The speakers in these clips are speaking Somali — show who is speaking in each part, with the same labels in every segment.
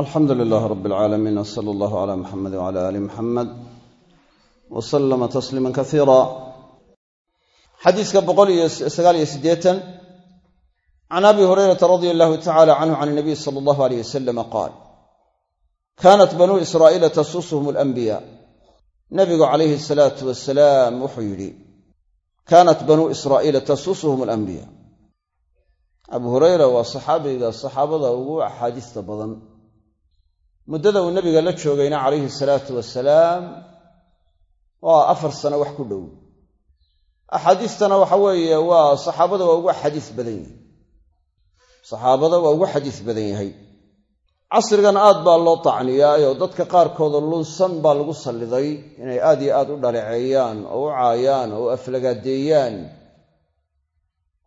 Speaker 1: alxamdu lilaah rab alcaalamiin wsala allahu cala muxamed wcala aali muxamed wa salama tasliima kasiira xadiiska boqol iyo sagaal iyo siddeetan can abi hurayrata radia allahu tacala canhu can inabiy sala allahu aleyh wasalama qaal kaanat banuu israa'iila tasusuhum alanbiya. Nabigu calayhi asalaatu wasalaam wuxuu yidhi kaanat banuu israa'iila tasusuhum alanbiya. Abu hurayra waa saxaabiga saxaabada ugu badan muddada uu nabiga la joogayna calayhi salaatu wasalaam waa afar sano wax ku dhow. Axaadiistana waxa weeye waa saxaabada waa ugu axaadiis badan yahay. Saxaabada waa ugu xadiis badan yahay. Casrigan aad baa loo tacniyaayoo dadka qaarkooda lunsan baa lagu salliday inay aad iyo aad u dhaleeceeyaan oo u caayaan oo u aflagaadeeyaan.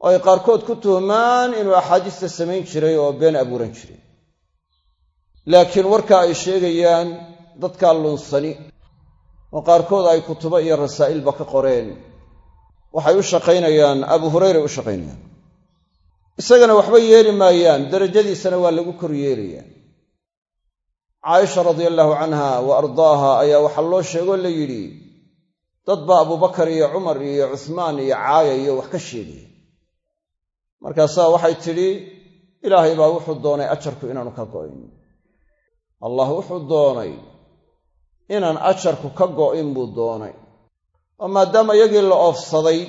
Speaker 1: Oo ay qaarkood ku tuhmaan inuu axaadiista samayn jiray oo been abuuran jiray laakiin warka ay sheegayaan dadkaa lunsani oo qaarkood ay kutubo iyo rasaa'ilba ka qoreen. Waxay u shaqaynayaan abu hurayray u shaqaynayaan. Isagana waxba yeeli maayaan darajadiisana waa lagu kor yeelayaa caaisha radia allaahu canha wa ardaaha ayaa waxaa loo sheegoo la yidhi dad baa abubakar iyo cumar iyo cuhmaan iyo caaya iyo wax ka sheegaya markaasaa waxay tidhi ilaahay baa wuxuu doonay ajarku inaanu ka go'in allah wuxuu doonay inaan ajarku ka go'in buu doonay. Oo maadaama iyagii la oofsaday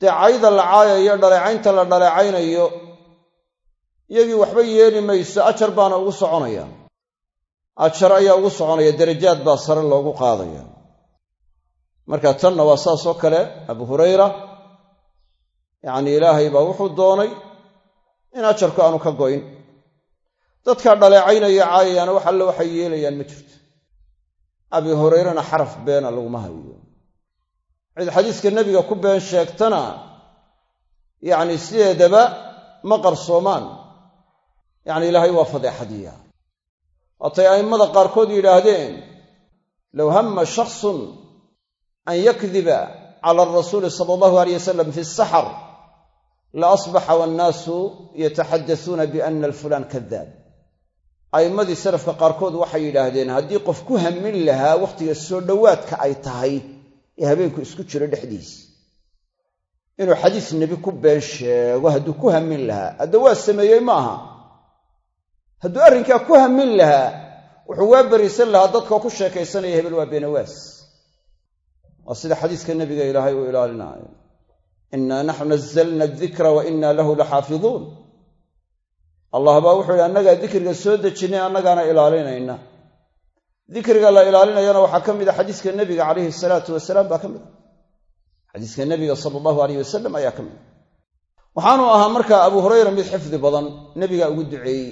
Speaker 1: dee cayda la caayayo dhaleecaynta la dhaleecaynayo iyagii waxba yeeli mayso ajar baana ugu soconaya. Ajar ayaa ugu soconaya darajaad baa sare loogu qaadaya. Marka tanna waa saas oo kale abu hurayra yacnii ilaahay baa wuxuu doonay in ajarku aanu ka go'in dadkaa dhaleecaynaya caayayaana wax alle waxay yeelayaan ma jirto. Abi hurayrana xaraf beena laguma hayo. Cid xadiiska nebiga ku been sheegtana yacni sideedaba ma qarsoomaan. Yacni ilaahay waa fadeexadiya. Waatay a'immada qaarkood yidhaahdeen low hamma shakhsun an yakdiba cala alrasuuli sala allahu aleyh wasalam fi saxar la asbaxa wannaasu yataxadasuuna biana alfulaan kadaab a'immadii salafka qaarkood waxay yidhaahdeen haddii qof ku hamin lahaa wakhtiga soo dhowaadka ay tahay ee habeenku isku jiro dhexdiis. Inuu xadiis nebi ku been sheego hadduu ku hamin lahaa. Hadda waa sameeyey ma aha. Hadduu arrinkaa ku hamin lahaa wuxuu waa berisan lahaa dadkoo ku sheekaysanaya hebel waa beenawaas waa sida xadiiska nebiga ilaahay uu ilaalinaayo. Innaa naxnu nazalna adikra wa innaa lahu laxaafiduun allah baa wuxuu yidhi annagaa dikriga soo dejinnay annagaana ilaalinayna. Dikriga la ilaalinayana waxaa ka mid a xadiiska nebiga calayhi salaatu wasalaam baa ka mid a xadiiska nebiga sala allahu aleyh wasalam ayaa ka mid a waxaanu ahaa markaa abu hurayra mid xifdi badan nebigaa ugu duceeyey.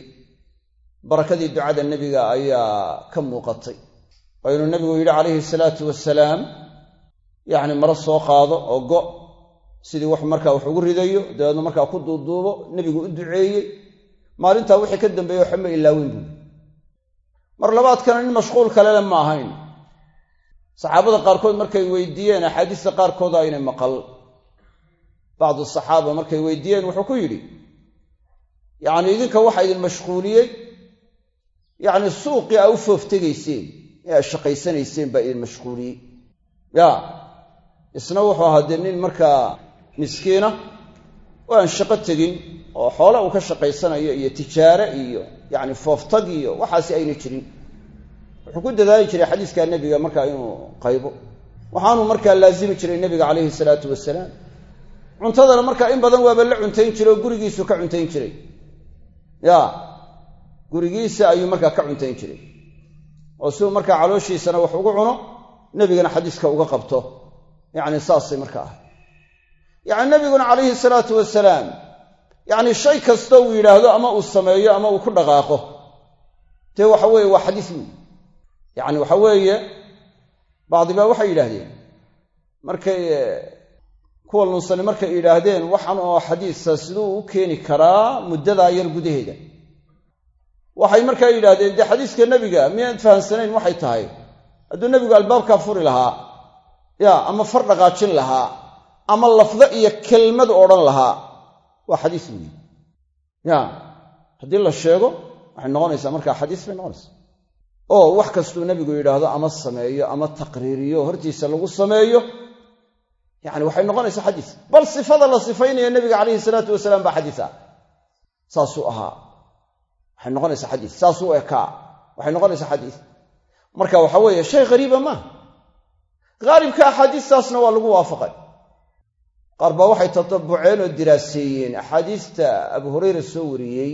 Speaker 1: Barakadii ducada nebiga ayaa ka muuqatay. Waa inuu nebigu yidhi calayhi salaatu wasalaam yacni maro soo qaado oo go sidii wax markaa wax ugu ridayo dabeedna markaa ku duuduubo nebigu u duceeyey maalintaa wixii ka dambeeye waxba ma ilaaweyn buui mar labaadkana nin mashquul kalele ma ahayn. Saxaabada qaarkood markay weydiiyeen axaadiista qaarkooda aynay maqal. Bacdu saxaaba markay weydiiyeen wuxuu ku yidhi yacni idinka waxaa idin mashquuliyey? Yacni suuqii aa u fooftegayseen ee aad shaqaysanayseen baa idin mashquuliyey. Ya isna wuxuu ahaa dee nin markaa miskiina oo shaqo tegin oo xoole uu ka shaqaysanayo iyo tijaare iyo yacni fooftag iyo waxaasi ayna jirin. Wuxuu ku dadaali jiray xadiiskaa nebiga markaa inuu qaybo. Waxaanuu markaa laazimi jiray nebiga calayhi salaatu wasalaam cuntadana markaa in badan waaba la cuntayn jiray oo gurigiisu ka cuntayn jiray. Ya gurigiisa ayuu markaa ka cuntayn jiray. Oo siuu markaa calooshiisana wax ugu cuno nebigana xadiiska uga qabto. Yacni saasay marka ahay yacni nebiguna calayhi salaatu wasalaam yacni shay kasta uu yidhaahdo ama uu sameeyo ama uu ku dhaqaaqo. Dee waxa weeye waa xadiis wey yacni waxa weeye bacdibaa waxay yidhaahdeen markay kuwa lunsani markay yidhaahdeen waxan oo xadiisa siduu u keeni karaa muddadaa yar gudaheeda. Waxay markaa yidhaahdeen dee xadiiska nebiga miyaad fahamsanayn waxay tahay? Hadduu nebigu albaabkaa furi lahaa ya ama far dhaqaajin lahaa ama lafdo iyo kelmad odhan lahaa waa xadiis weyi ya haddii la sheego waxay noqonaysaa markaa xadiis bay noqonaysaa. Oo wax kastuu nebigu yidhaahdo ama sameeyo ama taqriiriyo hortiisa lagu sameeyo yani waxay noqonaysaa xadiis. Bal sifada la sifaynaya nebiga calayhi salaatu wasalaam baa xadiis ah. Saasuu ahaa. Waxay noqonaysaa xadiis. Saasuu ekaa. Waxay noqonaysaa xadiis. Marka waxa weeye shay ghariiba maaha haalibka axaadiistaasna waa lagu waafaqay qaar baa waxay tatabuceen oo diraaseeyeen axaadiista abu hurayra soo wariyey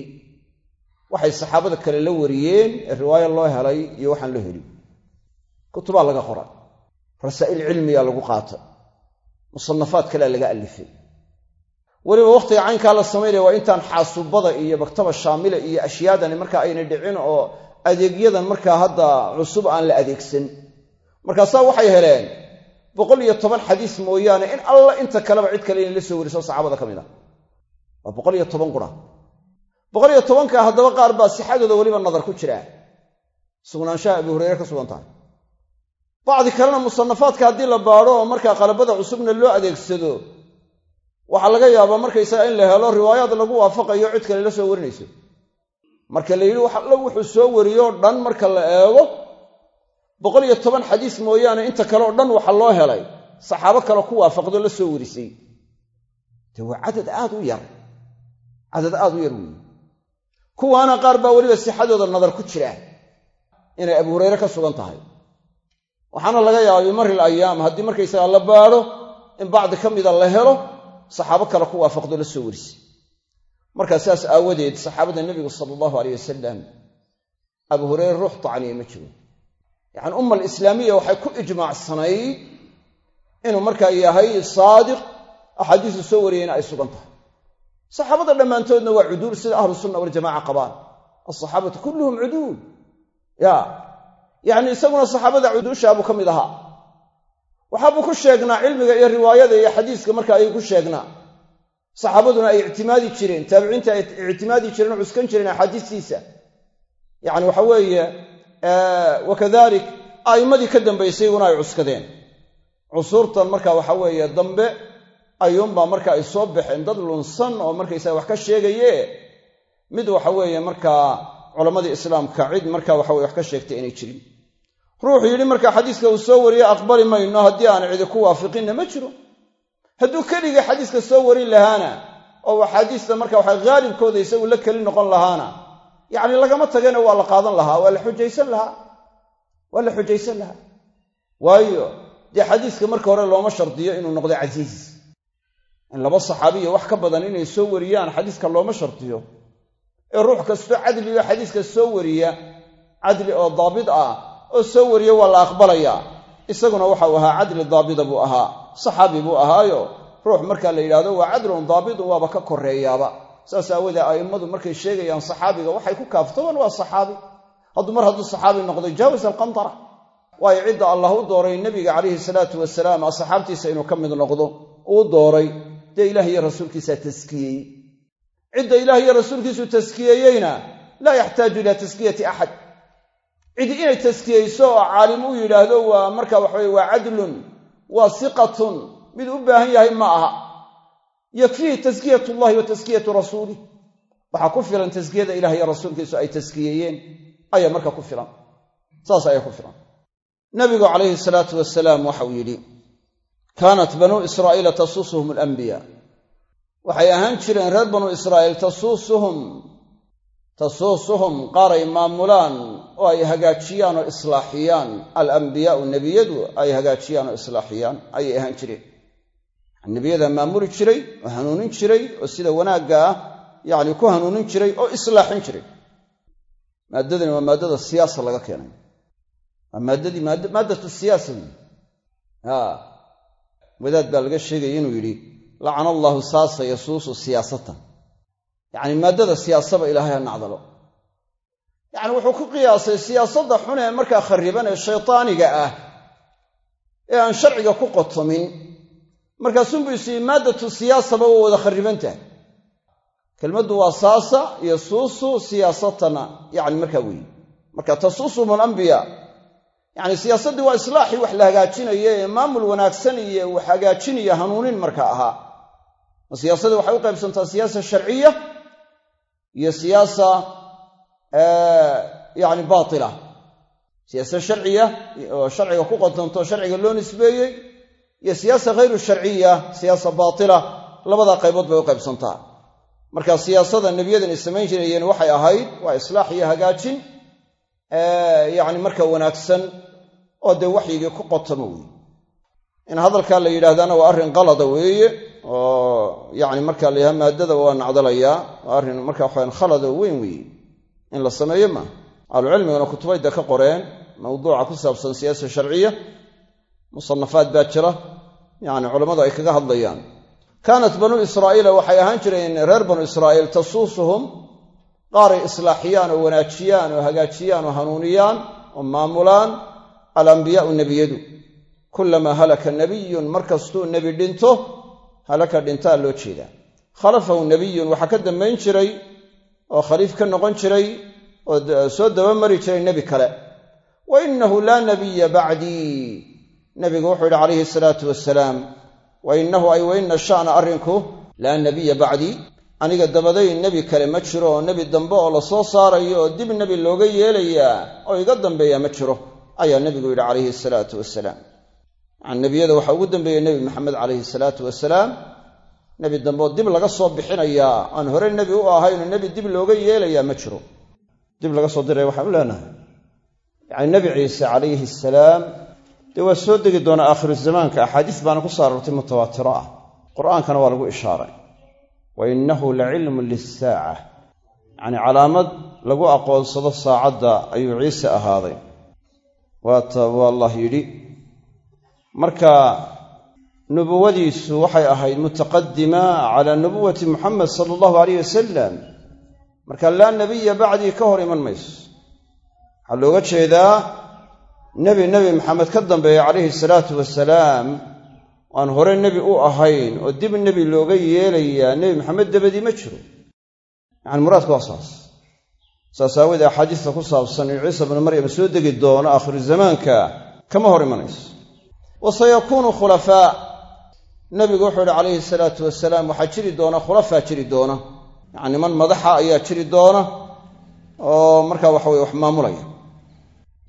Speaker 1: waxay saxaabada kale la wariyeen ee riwaayo loo helay iyo waxaan loo helin. Kutubaa laga qoray rasaa'il cilmiga lagu qaatay. Musanafaad kalea laga alifay weliba wakhtiga caynkaa la samaynaya waa intaan xaasubada iyo maktaba shaamila iyo ashyaadani markaa aynay dhicin oo adeegyadan markaa hadda cusub aan la adeegsan. Markaasaa waxay heleen boqol iyo toban xadiis mooyaane in alla inta kaleba cid kale inay la soo wariso saxaabada ka mid a waa boqol iyo toban qura. Boqol iyo tobanka haddaba qaar baa sixadooda weliba nadar ku jira sugnaanshaha abu hureyre ka sugan tahay. Bacdi kalena musanafaadka haddii la baadho oo markaa qalabada cusubna loo adeegsado waxaa laga yaabaa markaysaga in la helo riwaayaad lagu waafaqayo cid kale la soo warinayso. Marka la yidhi wax alla wuxuu soo wariyoo dhan marka la eego boqol iyo toban xadiis mooyaane inta kale oo dhan waxa loo helay. Saxaabo kale ku waafaqdo la soo warisay. Dee waa cadad aad u yar. Cadad aad u yar weeye kuwaana qaar baa weliba sixadooda nadar ku jira inay abu hureyre ka sugan tahay. Waxaana laga yaabaa bimaril ayaam haddii markaysagaa la baadho in bacdi ka mida la helo saxaabo kale ku waafaqdo la soo warisay. Markaa sidaas aawadeed saxaabada nebigu sala allahu aleyh wasalam abu hureyre ruux tacniye ma jiro yacani umma alislaamiya waxay ku ijmaacsanayd inuu markaa yahay saadiq axaadiisu soo wariyeyna ay sugan tahay. Saxaabada dhammaantoodna waa cuduul sida ahlu sunna waljamaca qabaan. Alsaxaabatu kulluhum cuduul. Ya yacni isaguna saxaabada cuduushaabuu ka mid ahaa. Waxaabuu ku sheegnaa cilmiga iyo riwaayada iyo xadiiska marka ayay ku sheegnaa. Saxaabaduna ay ictimaadi jireen taabiciinta ay ictimaadi jireen oo cuskan jireen axaadiistiisa. Yacni waxa weeye wakadalik a'immadii ka dambaysay iyaguna ay cuskadeen. Cusuurtan marka waxa weeye dambe ayuunbaa marka ay soo baxeen dad lunsan oo markaysaga wax ka sheegaye mid waxa weeye markaa culammadii islaamka cid marka waxa weye wax ka sheegtay inay jirin. Ruuxuu yidhi marka xadiiska uu soo wariye aqbali mayno haddii aan cidi ku waafiqinna ma jiro. Hadduu keligii xadiiska soo warin lahaana oo axaadiista marka waxa haalibkooda isagu la keli noqon lahaana yacni lagama tagena waa la qaadan lahaa waa la xujaysan lahaa waa la xujaysan lahaa. Waayo dee xadiiska marka hore looma shardiyo inuu noqdo casiis in laba saxaabiya wax ka badan inay soo wariyaan xadiiska looma shardiyo. Ee ruux kastoo cadligo xadiiska soo wariya cadli oo daabit ah oo soo wariya waa la aqbalayaa isaguna waxau ahaa cadli daabita buu ahaa saxaabi buu ahaayo. Ruux markaa la yidhahdo waa cadlun daabitun waaba ka koreeyaaba saas aawoodee a'immadu markay sheegayaan saxaabiga waxay ku kaaftoban waa saxaabi. Hadduu mar hadduu saxaabi noqdo jaawis alqantara waayo cidda allah u dooray nebiga calayhi salaatu wasalaam asxaabtiisa inuu ka mid noqdo uu dooray. Dee ilaah iyo rasuulkiisaa taskiyeeyey cidda ilaah iyo rasuulkiisu taskiyeeyeyna laa yaxtaaju ilaa taskiyati axad. Cidi inay taskiyeyso oo caalim u yidhaahdo waa marka waxaweye waa cadlun waa siqatun. Mid u baahan yahay ma aha yakfiihi taskiyat llahi wa taskiyatu rasuulih waxaa ku filan taskiyada ilah iyo rasuulkiisu ay taskiyeeyeen ayaa marka ku filan. Saas ayaa ku filan. Nabigu calayhi salaatu wasalaam waxau yidhi kaanat banuu israa'iila tasuusuhum alambiya waxay ahaan jireen reer banuu israa'iil tasuusuhum tasuusuhum qaar ay maamulaan oo ay hagaajiyaan oo islaaxiyaan. Alambiyaau nebiyadu ay hagaajiyaan oo islaaxiyaan ayay ahaan jireen nebiyadaa maamuli jiray oo hanuunin jiray oo sida wanaagga ah yacni ku hanuunin jiray oo islaaxin jiray. Maaddadani waa maaddada siyaasa laga keenay. Waa maaddadii maaddatu siyaasa wey wadaad baa laga sheegaya inuu yidhi lacana allaahu saasa yasuusu siyaasatan. Yacni maaddada siyaasaba ilaahay ha nacdalo. Yacni wuxuu ku qiyaasay siyaasadda xun ee markaa khariban ee shaytaaniga ah ee aan sharciga ku qotomin markaasunbuu is yidhi maaddatu siyaasaba waa wada khariban tahay? Kelmaddu waa saasa iyo suusu siyaasatana yacni markaa weeye marka tasuusuhum alambiyaa yacni siyaasaddii waa islaaxii wax la hagaajinayo ee maamul wanaagsan iyo wax hagaajin iyo hanuunin marka ahaa siyaasadii waxay u qaybsantaa siyaasa sharciya iyo siyaasa yacni baatila. Siyaasa sharciya oo sharciga ku qotonto sharciga loo nisbeeyey iyo siyaasa hayru sharciya siyaasa baatila labadaa qaybood bay u qaybsantaa. Marka siyaasada nebiyadani samayn jirayeen waxay ahayd waa islaax iyo hagaajin yacni marka wanaagsan oo dee waxyigii ku qotamo weeye in hadalkaa la yidhaahdaana waa arrin qalada weeye oo yacni marka la yidhaha maaddada waa nacdalayaa waa arrin marka waxaan khalado weyn weeye. In la sameeyo maaha ahlucilmiguna kutubayda ka qoreen mawduuca ku saabsan siyaasa sharciya musanafaad baa jira yacni culammadu ay kaga hadlayaan. Kaanat banuu israa'iila waxay ahaan jireen reer banuu israa'iil tasuusuhum qaaray islaaxiyaan oo wanaajiyaan oo hagaajiyaan oo hanuuniyaan oo maamulaan alambiyaau nebiyadu. Kullamaa halaka nebiyun mar kastuu nebi dhinto halaka dhintaa loo jeedaa. Khalafahu nebiyun waxaa ka dambayn jiray oo khaliif ka noqon jiray oo soo dabamari jiray nebi kale. Wa innahu laa nabiya bacdii nebigu wuxuu yidhi calayhi salaatu wasalaam wa innahu ay wa inna sha'na arrinku laa nabiya bacdii aniga dabaday nebi kale ma jiro oo nebi dambe oo la soo saarayo oo dib nebi looga yeelayaa oo iga dambeeya ma jiro ayaa nebigu yidhi calayhi salaatu wasalaam yani nebiyada waxaa ugu dambeeyey nebi maxamed calayhi salaatu wasalaam nebi dambe oo dib laga soo bixinayaa aan hore nebi u ahaynoo nebi dib looga yeelayaa ma jiro. Dib laga soo diraya waxaan u leenahay. Yacni nebi ciise calayhi salaam dee waa soo degi doonaa aakhiru zamaanka. Axaadiis baana ku soo aroortay mutawaatiro ah. Qur'aankana waa lagu ishaaray. Wa innahu la cilmun lissaaca. Yacni calaamad lagu aqoonsado saacadda ayuu ciise ahaaday. Waata waa allah yidhi marka nubuwadiisu waxay ahayd mutaqadima cala nubuwati muxamed sala allahu alayh wasalam marka laa nebiya bacdii ka hor iman mayso. Waxaa looga jeedaa nebi nebi maxamed ka dambeeya calayhi salaatu wasalaam aan hore nebi u ahayn oo dib nebi looga yeelayaa nebi maxamed dabadii ma jiro. Yacani muraadku waa saas. Saas aawoodee axaadiista ku saabsan in ciisa bnu maryam soo degi doono aakhiru zamaanka kama hor imanayso. Wa sayakuunu khulafaa. Nebigu wuxuu ihi calayhi salaatu wasalaam waxaa jiri doona khulafaa jiri doona. Yacni niman madaxa ayaa jiri doona oo markaa waxa weye wax maamulaya.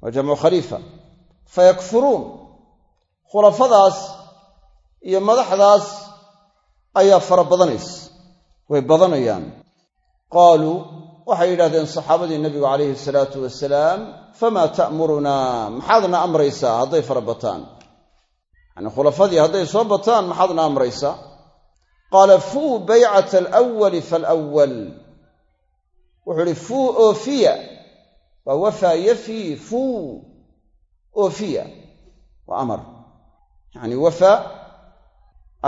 Speaker 1: Waa jamcu khaliifa fayakfuruun khulafadaas iyo madaxdaas ayaa fara badanaysa. way badanayaan. qaaluu waxay yidhahdeen saxaabadii nebigu calayhi salaatu wasalaam famaa ta'murunaa maxaadna amraysaa hadday fara bataan. Yacni khulafadii hadday soo bataan maxaadna amraysaa qaala fuu baycata alawali falawal wuxuu ihi fuu oofiya waa wafaa yafii fuu oofiya waa amar. Yacni wafaa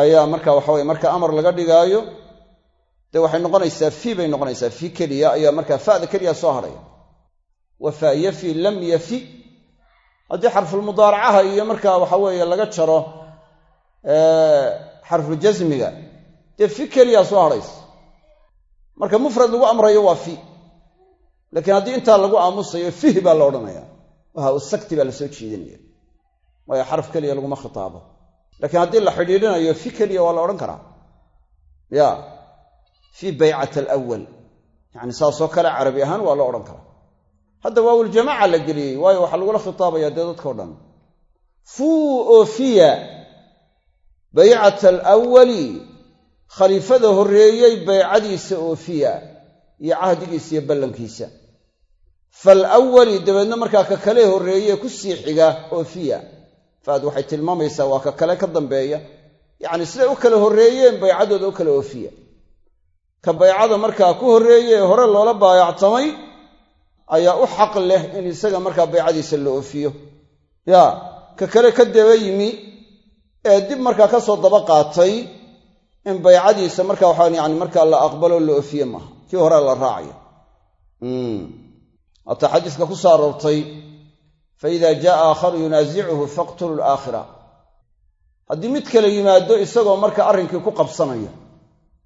Speaker 1: ayaa marka waxa weye marka amar laga dhigaayo dee waxay noqonaysaa fii bay noqonaysaa fii keliya ayaa markaa fa'da keliya soo hadhaya wafaa yafi lam yafi. Haddii xarfulmudaaracaha iyo markaa waxa weeye laga jaro xarfuljasmiga dee fi keliyaa soo hadhaysa marka mufrad lagu amrayo waa fi. Laakiin haddii intaa lagu aamusayo fihi baa la odhanaya waha sakti baa la soo jiidanaya waayo xaraf keliya laguma khitaabo. Laakiin haddii la xidhiidhinayo fi keliya waa la odhan karaa. Ya fii baycat alawal yacni saasoo kale carabi ahaan waa loo odhan karaa. Hadda waawuljamaaca la geliyey waayo waxaa lagula khitaabaya dee dadkao dhan. Fuu oofiya baycata alawali khaliifada horreeyey baycadiisa oofiya iyo cahdigiisa iyo ballankiisa falawali dabeedna markaa ka kale horreeye ku sii xiga oofiya faad waxay tilmaamaysaa waa ka kale ka dambeeya yacni siday u kala horreeyeen baycadooda u kala oofiya ka baycada markaa ku horreeye ee hore loola baayactamay ayaa u xaq leh in isaga markaa baycadiisa la oofiyo ya ka kale ka daba yimi ee dib markaa ka soo daba qaatay in baycadiisa marka waxaa yani markaa la aqbalo la oofiye maaha kii hore la raacayo hataa xadiiska ku soo aroortay fa jaa aakharu yunaasicuhu faqtulu laakhira haddii mid kale yimaado isagoo marka arrinkii ku qabsanaya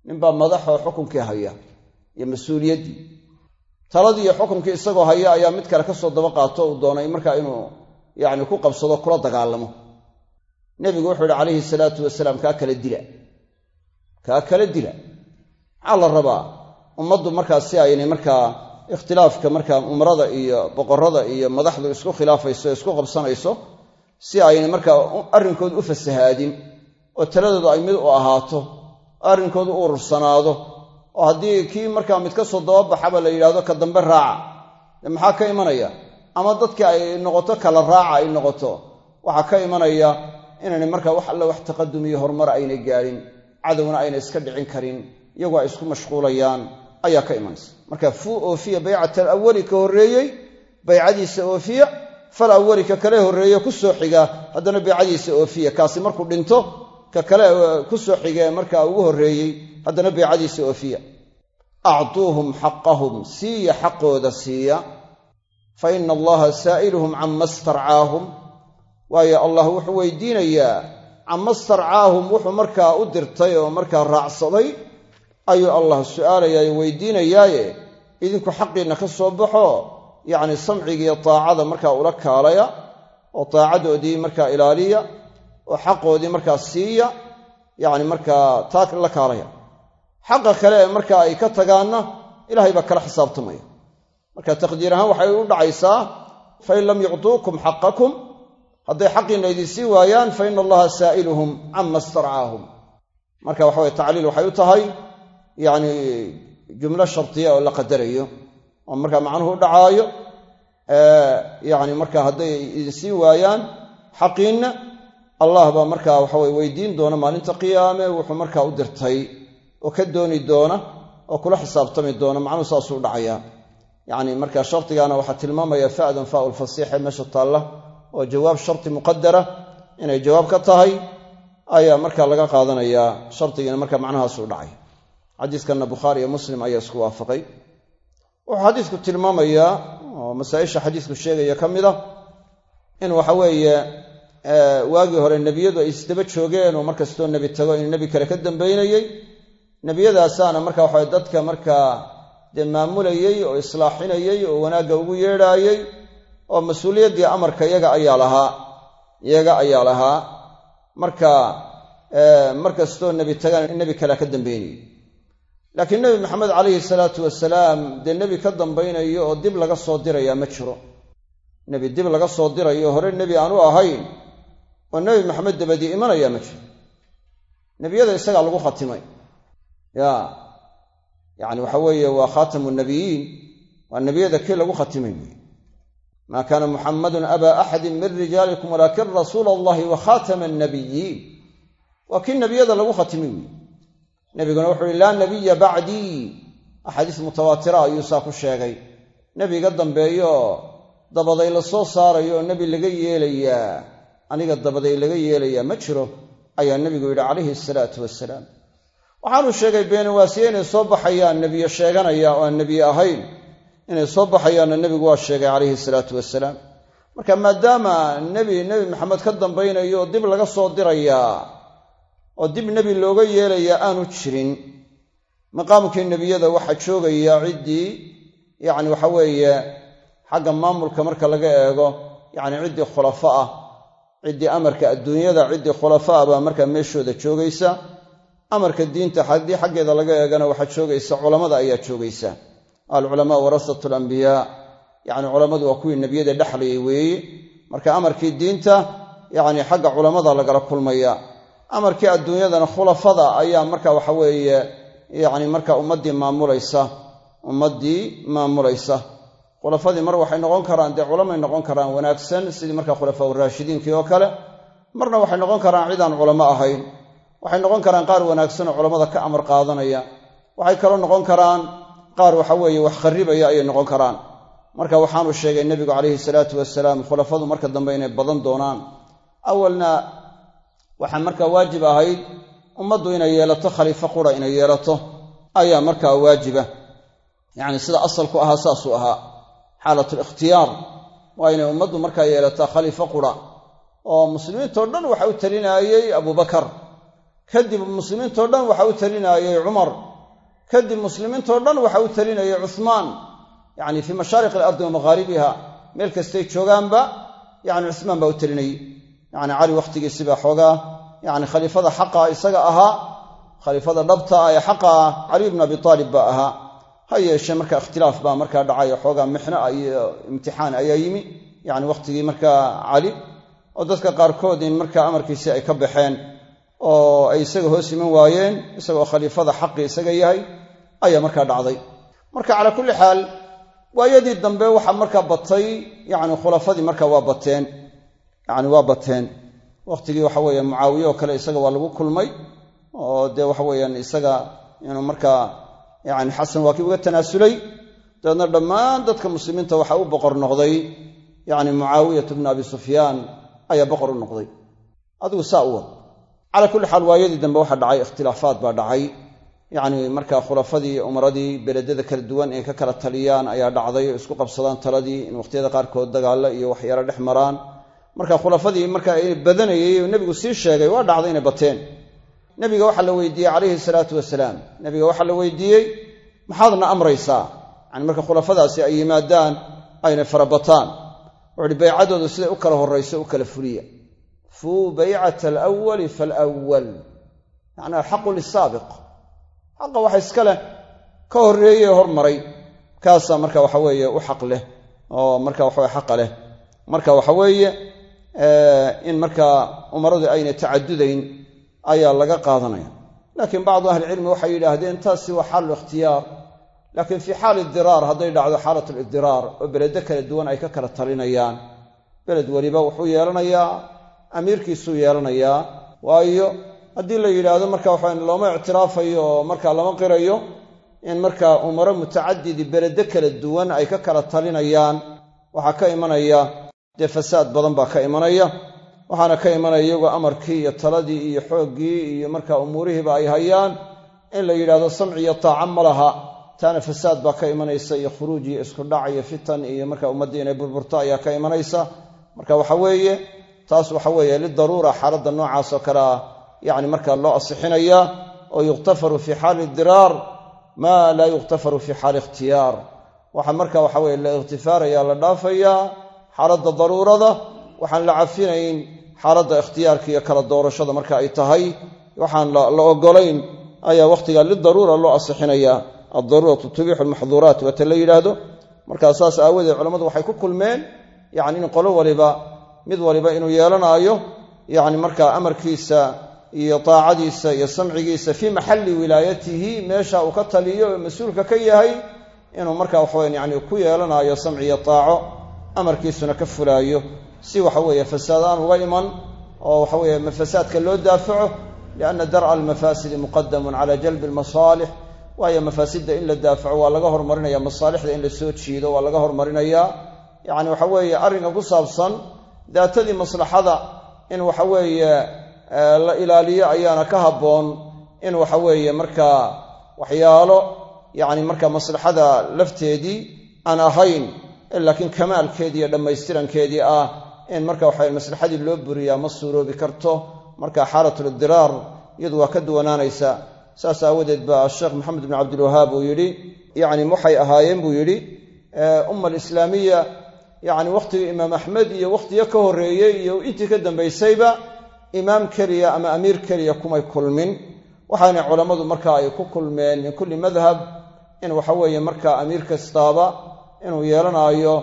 Speaker 1: ninbaa madaxoo xukunkii haya iyo mas'uuliyaddii. Taladii iyo xukunkii isagoo haya ayaa mid kale ka soo daba qaato uu doonay markaa inuu yacni ku qabsado kula dagaalamo. Nebigu wuxuu yihi calayhi salaatu wasalaam kaa kala dila. Kaa kala dila. Maxaa la rabaa? Ummaddu markaa si aynay markaa ikhtilaafka markaa umrada iyo boqorada iyo madaxdu isku khilaafayso isku qabsanayso si ayna markaa arrinkoodu u fasahaadin oo taladoodu ay mid u ahaato arrinkoodu u urursanaado oo haddii kii markaa mid ka soo dababaxaba la yidhahdo ka dambe raaca. Maxaa ka imanaya? Ama dadkii ay noqoto kala raaca ay noqoto waxaa ka imanaya inayna markaa wax alle wax taqadum iyo horumar ayna gaadhin cadowna ayna iska dhicin karin iyagoo ay isku mashquulayaan ayaa ka imanaysa. Marka fuu oofiya baycata alawali ka horreeyey baycadiisa oofiya fal awali ka kale horreeye ku soo xiga haddana baycadiisa oofiya kaasi markuu dhinto ka kale ku soo xigee markaa ugu horreeyey haddana baycadiisa oofiya. Actuuhum xaqahum siiya xaqooda siiya. Fa ina allaha saa'iluhum cama starcaahum. Waayo allah wuxuu weydiinayaa cama starcaahum wuxuu markaa u dirtay oo markaa raacsaday ayuu allah su'aalayaa weydiinayaaye idinku xaqiinna ka soo baxo yacni samcigiiyo taacada markaa ula kaalaya oo taacadoodii markaa ilaaliya oo xaqoodii markaa siiya yacni markaa taa la kaalaya. Xaqa kale ee markaa ay ka tagaanna ilaahay baa kala xisaabtamaya. Marka taqdiir ahaan waxay u dhacaysaa fain lam yuctuukum xaqakum hadday xaqiinna idinsii waayaan fa ina allaha saa'iluhum cama starcaahum. Marka waxaweye tacliil waxay u tahay yacni jumlo shardiya oo la qadarayo oo markaa macnuhu dhacaayo yacni marka hadday idinsii waayaan xaqiinna allah baa markaa waxaweye weydiin doona maalinta qiyaame wuxuu markaa u dirtay oo ka dooni doona oo kula xisaabtami doona macnuhu saasuu u dhacaya. Yacni marka shardigaana waxaa tilmaamaya fa'dan faa'u lfasiixe meesha taalla oo jawaab shardi muqadara inay jawaab ka tahay ayaa markaa laga qaadanayaa shardigiina marka macnahaasuu dhacay xadiiskanna bukhaari iyo muslim ayaa isku waafaqay. Wuxuu xadiisku tilmaamayaa oo masaa-isha xadiisku sheegaya ka mid a in waxa weeye waagii hore nebiyadu ay isdaba joogeen oo markastoo nebi tago inuu nebi kale ka dambaynayey nebiyadaasaana marka waxa dadka markaa dee maamulayey oo islaaxinayey oo wanaagga ugu yeedhaayey oo mas'uuliyaddii amarka iyaga ayaa lahaa iyaga ayaa lahaa marka markastoo nebi tagaan in nebi kalea ka dambaynayey laakiin nebi maxamed calayhi salaatu wasalaam dee nebi ka dambaynayo oo dib laga soo dirayaa ma jiro. Nebi dib laga soo dirayo hore nebi aanu ahayn oo nebi maxamed dabadii imanayaa ma jiro. Nebiyada isagaa lagu khatimay. Ya yacni waxa weeye waa khaatamu nabiyiin waa nebiyada kii lagu khatimay buui maa kaana muxammadun abaa axadin min rijaalikum walaakin rasuula allahi wa khaatama annabiyiin waa kii nebiyada lagu khatimay buui nebiguna wuxuu uhi laa nabiya bacdii axaadiis mutawaatira ayuu saa ku sheegay. Nebiga dambeeyo dabaday la soo saarayo nebi laga yeelayaa aniga dabaday laga yeelayaa ma jiro ayaa nebigu yidhi calayhi asalaatu wasalaam waxaanu sheegay beenawaasiye inay soo baxayaan nebiyo sheeganaya oo aan nebiye ahayn. Inay soo baxayaanna nebigu waa sheegay calayhi salaatu wasalaam marka maadaama nebi nebi maxamed ka dambaynayo dib laga soo dirayaa oo dib nebi looga yeelayaa aanu jirin. Maqaamkii nebiyada waxaa joogaya ciddii yacni waxa weeye xagga maamulka marka laga eego yacni ciddii khulafa ah ciddii amarka adduunyada ciddii khulafa ah baa markaa meeshooda joogaysa. Amarka diinta haddii xaggeeda laga eegana waxaa joogaysa culammada ayaa joogaysa. Alculamaa warasatu alambiyaa yacni culammadu waa kuwii nebiyada dhexlayay weeye marka amarkii diinta yacni xagga culammada lagala kulmaya amarkii adduunyadana khulafada ayaa marka waxa weeye yacni marka ummaddii maamulaysa ummaddii maamulaysa khulafadii mar waxay noqon karaan dee culamay noqon karaan wanaagsan sidii marka khulafaa raashidiinkii oo kale. Marna waxay noqon karaan cidaan culamo ahayn. Waxay noqon karaan qaar wanaagsanoo culammada ka amar qaadanaya. Waxay kaloo noqon karaan qaar waxa weeye wax kharribaya ayay noqon karaan. Marka waxaanu sheegay nebigu calayhi salaatu wasalaam khulafadu marka dambe inay badan doonaan. Awalna waxaa markaa waajib ahayd ummaddu inay yeelato khaliifo qura inay yeelato ayaa markaa waajiba. Yacni sida asalku ahaa saasuu ahaa. Xaalatlikhtiyaar waa inay ummaddu markaa yeelataa khaliifo qura oo muslimiintao dhan waxa u talinaayey abubakar kadib muslimiintao dhan waxa u talinaayey cumar. Kadib muslimiintao dhan waxa u talinayay cuhmaan yacni fii mashaariq alardi wa maghaaribiha meel kastay joogaanba yacni cuhmaan baa u talinayey yacni cali wakhtigiisibaa xoogaa yacni khaliifada xaqa isaga ahaa khaliifada dhabta ee xaqa ah caliy bnu abi taalib baa ahaa. Ha yeeshee marka ikhtilaaf baa markaa dhacay xoogaa mixna iyo imtixaan ayaa yimi. Yacni wakhtigii markaa cali oo dadka qaarkood in markaa amarkiisii ay ka baxeen oo ay isaga hoos iman waayeen isagoo khaliifada xaqi isaga yahay ayaa markaa dhacday. Marka calaa kulli xaal waayadii dambe waxaa markaa batay yacni khulafadii marka waa bateen yacni waa bateen. Wakhtigii waxa weeye mucaawiye oo kale isaga waa lagu kulmay oo dee waxa weeyaan isaga inuu markaa yacni xasan waa kii uga tanaasulay. Dabeedna dhammaan dadka muslimiinta waxaa u boqor noqday yacni mucaawiyat bnu abi sufyaan ayaa boqor u noqday. Adigu saa u wad. Calaa kulli xaal waayadii dambe waxaa dhacay ikhtilaafaad baa dhacay. Yacni markaa khulafadii umaradii beledada kala duwan ee ka kala taliyaan ayaa dhacday oo isku qabsadaan taladii in wakhtiyada qaarkood dagaallo iyo waxyaalo dhex maraan marka khulafadii marka badanayay oo sii sheegay waa dhacday inay bateen. Nebiga waxaa la weydiiyey calayhi salaatu wasalaam. Nebiga waxaa la weydiiyey maxaadna amraysaa? Yani marka khulafadaasi ay yimaadaan aynay farabataan wuxuuhi baycadoodu siday u kala horrayso u kala fuliya. Fuu baycata alawali faalawal yacni alxaqu lisaabiq xaqa waxa iska leh ka horreeyey hormaray. Kaasaa marka waxa weeye u xaq leh oo marka waxaweye xaqa leh. Marka waxa weeye in markaa umaradu aynay tacadudayn ayaa laga qaadanaya. Laakiin bacdu ahlicilmi waxay yidhaahdeen taasi waa xaalu ikhtiyaar. Laakiin fii xaali idiraar hadday dhacdo xaalat lidiraar oo beledo kala duwan ay ka kala talinayaan. Beled weliba wuxuu yeelanayaa amiirkiisuu yeelanayaa. Waayo haddii la yidhaahdo marka waxa looma ictiraafayo oo marka lama qirayo in markaa umaro mutacadidi beledo kala duwan ay ka kala talinayaan. Waxaa ka imanaya dee fasaad badan baa ka imanaya. Waxaana ka imanaya iyagoo amarkii iyo taladii iyo xooggii iyo marka umuurihiiba ay hayaan. In la yidhahdo samci iyo taaca ma laha. Taana fasaad baa ka imanaysa iyo khuruuj iyo isku dhac iyo fitan iyo marka ummaddii inay burburto ayaa ka imanaysa. Marka waxa weeye taas waxa weeye lidaruura xaaladda noocaas oo kale ah. Yacni marka loo asixinaya oo yukhtafaru fii xaali idiraar maa laa yukhtafaru fii xaali ikhtiyaar. Waxaa marka waxa weye la ikhtifaaraya la dhaafayaa xaaladda daruurada waxaan la cafinayn xaaladda ikhtiyaarka iyo kala doorashada marka ay tahay. Waxaan la ogolayn ayaa wakhtiga lidaruura loo asixinaya addaruuratu tubiixu almaxduuraat waata la yidhaahdo? Markaa saas culammadu waxay ku kulmeen yacni in qolo waliba mid waliba inuu yeelanaayo yacni markaa amarkiisa iyo taacadiisa iyo samcigiisa fii maxalli wilaayatihi meesha uu ka taliyo ee mas'uulka ka yahay inuu marka waxaweyan yani ku yeelanaayo samci iyo taaco amarkiisuna ka fulaayo si waxa weeye fasaad aan uga iman oo waxa weeye fasaadka loo daafaco lianna dar'a almafaasidi muqadamun cala jalbi almasaalix. Waayo mafaasidda in la daafaco waa laga hormarinaya masaalixda in la soo jiido waa laga hormarinayaa yacni waxa weeye arrinka ku saabsan daatadii maslaxada in waxa weeye la ilaaliyo ayaana ka habboon in waxa weeye markaa waxyaalo yacni marka maslaxada lafteedii aan ahayn laakiin kamaalkeedii iyo dhammaystirankeedii ah in marka waxa maslaxadii loo buriyaa ma suuroobi karto. Marka xaalatulidiraar iyadu waa ka duwanaanaysa. Saas aawadeed baa sheekh maxamed bin cabdilwahaab uu yidhi yacni waxay ahaayeen buu yidhi umma alislaamiya yacni wakhtigii imaam axmed iyo wakhtiyo ka horreeyey iyo intii ka dambaysayba imaam keliya ama amiir keliya kumay kulmin. Waxaana culammadu marka ay ku kulmeen min kulli madhab in waxa weeye marka amiir kastaaba inuu yeelanaayo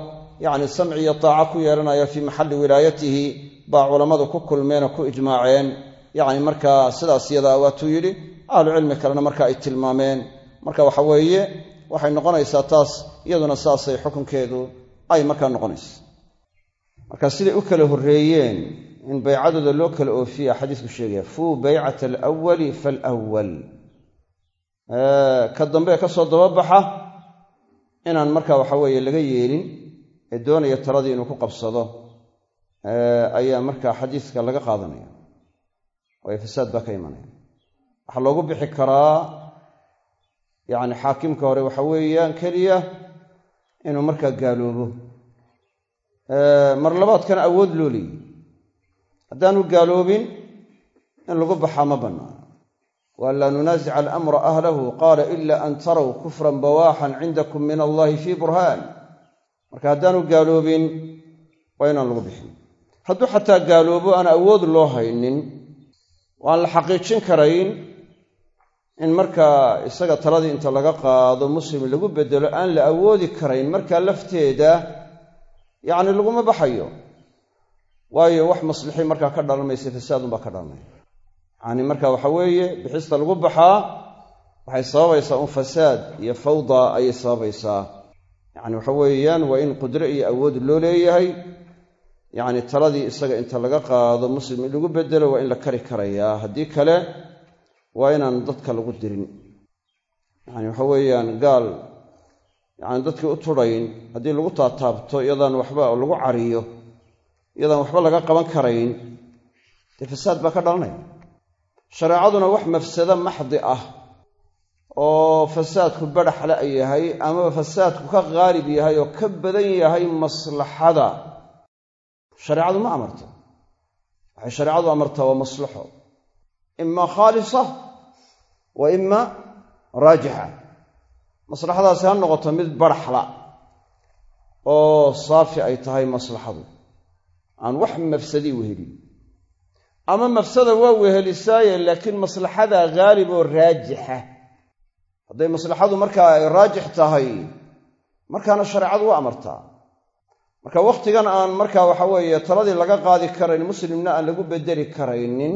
Speaker 1: yacni samci iyo taaco ku yeelanayo fii maxalli wilaayatihi baa culammadu ku kulmeenoo ku ijmaaceen. Yacni markaa sidaas yadaa waatuu yidhi ahlucilmi kalena marka ay tilmaameen. Marka waxa weeye waxay noqonaysaa taas iyaduna saasay xukunkeedu ay markaa noqonaysa. Marka siday u kala horreeyeen in baycadooda loo kala oofiya xadiisku sheegaya fuu baycata alawali faalwal ka dambe ka soo dababaxa inaan marka waxa weeye laga yeelin ee doonaya taladii inuu ku qabsado ayaa marka xadiiska laga qaadanaya. Waayo fasaad baa ka imanaya. Waxaa loogu bixi karaa yacni xaakimka hore waxa weeyaan keliya inuu markaa gaaloobo. Mar labaadkana awood loo leeyi haddaanu gaaloobin in lagu baxaa ma bannaano waan laa nunaasica alamra ahlahu qaala ila an taraw kufran bawaaxan cindakum min allahi fii burhaan marka haddaanu gaaloobin waa inaan lagu bixin hadduu xataa gaaloobo aan awood loo haynin oo aan la xaqiijin karayn in markaa isaga taladii inta laga qaado muslim lagu bedelo aan la awoodi karayn markaa lafteeda yacni laguma baxayo waayo wax maslixi markaa ka dhalanmaysa fasaadunbaa ka dhalanaya yacni marka waxa weeye bixista lagu baxaa waxay sababaysaa un fasaad iyo fawda ayay sababaysaa. Yacni waxa weeyaan waa in qudre iyo awood loo leeyahay. Yacni taladii isaga inta laga qaado muslim in lagu bedelo waa in la kari karayaa. Haddii kale waa inaan dadka lagu dirin. Yacni waxa weeyaan gaal yacni dadkii u tudhayn haddii lagu taataabto iyadaan waxba lagu cariyo iyadaan waxba laga qaban karayn dee fasaad baa ka dhalanaya shareecaduna wax mafsado maxdi ah oo fasaadku badhaxle a yahay amaba fasaadku ka qaalib yahay oo ka badan yahay maslaxada. Shareecadu ma amarto. Waxay shareecadu amartaa waa maslaxo. Ima khaalisa wa ima raajixa. Maslaxadaasi ha noqoto mid badhaxla oo saafi ay tahay maslaxadu. Aan wax mafsadii wehelin ama mafsada waa wehelisaaye laakiin maslaxada haalib oo raajixa. Hadday maslaxadu markaa ay raajix tahay markaana shareecadu waa amartaa. Marka wakhtigan aan markaa waxa weeye taladii laga qaadi karayn muslimna aan lagu bedeli karaynin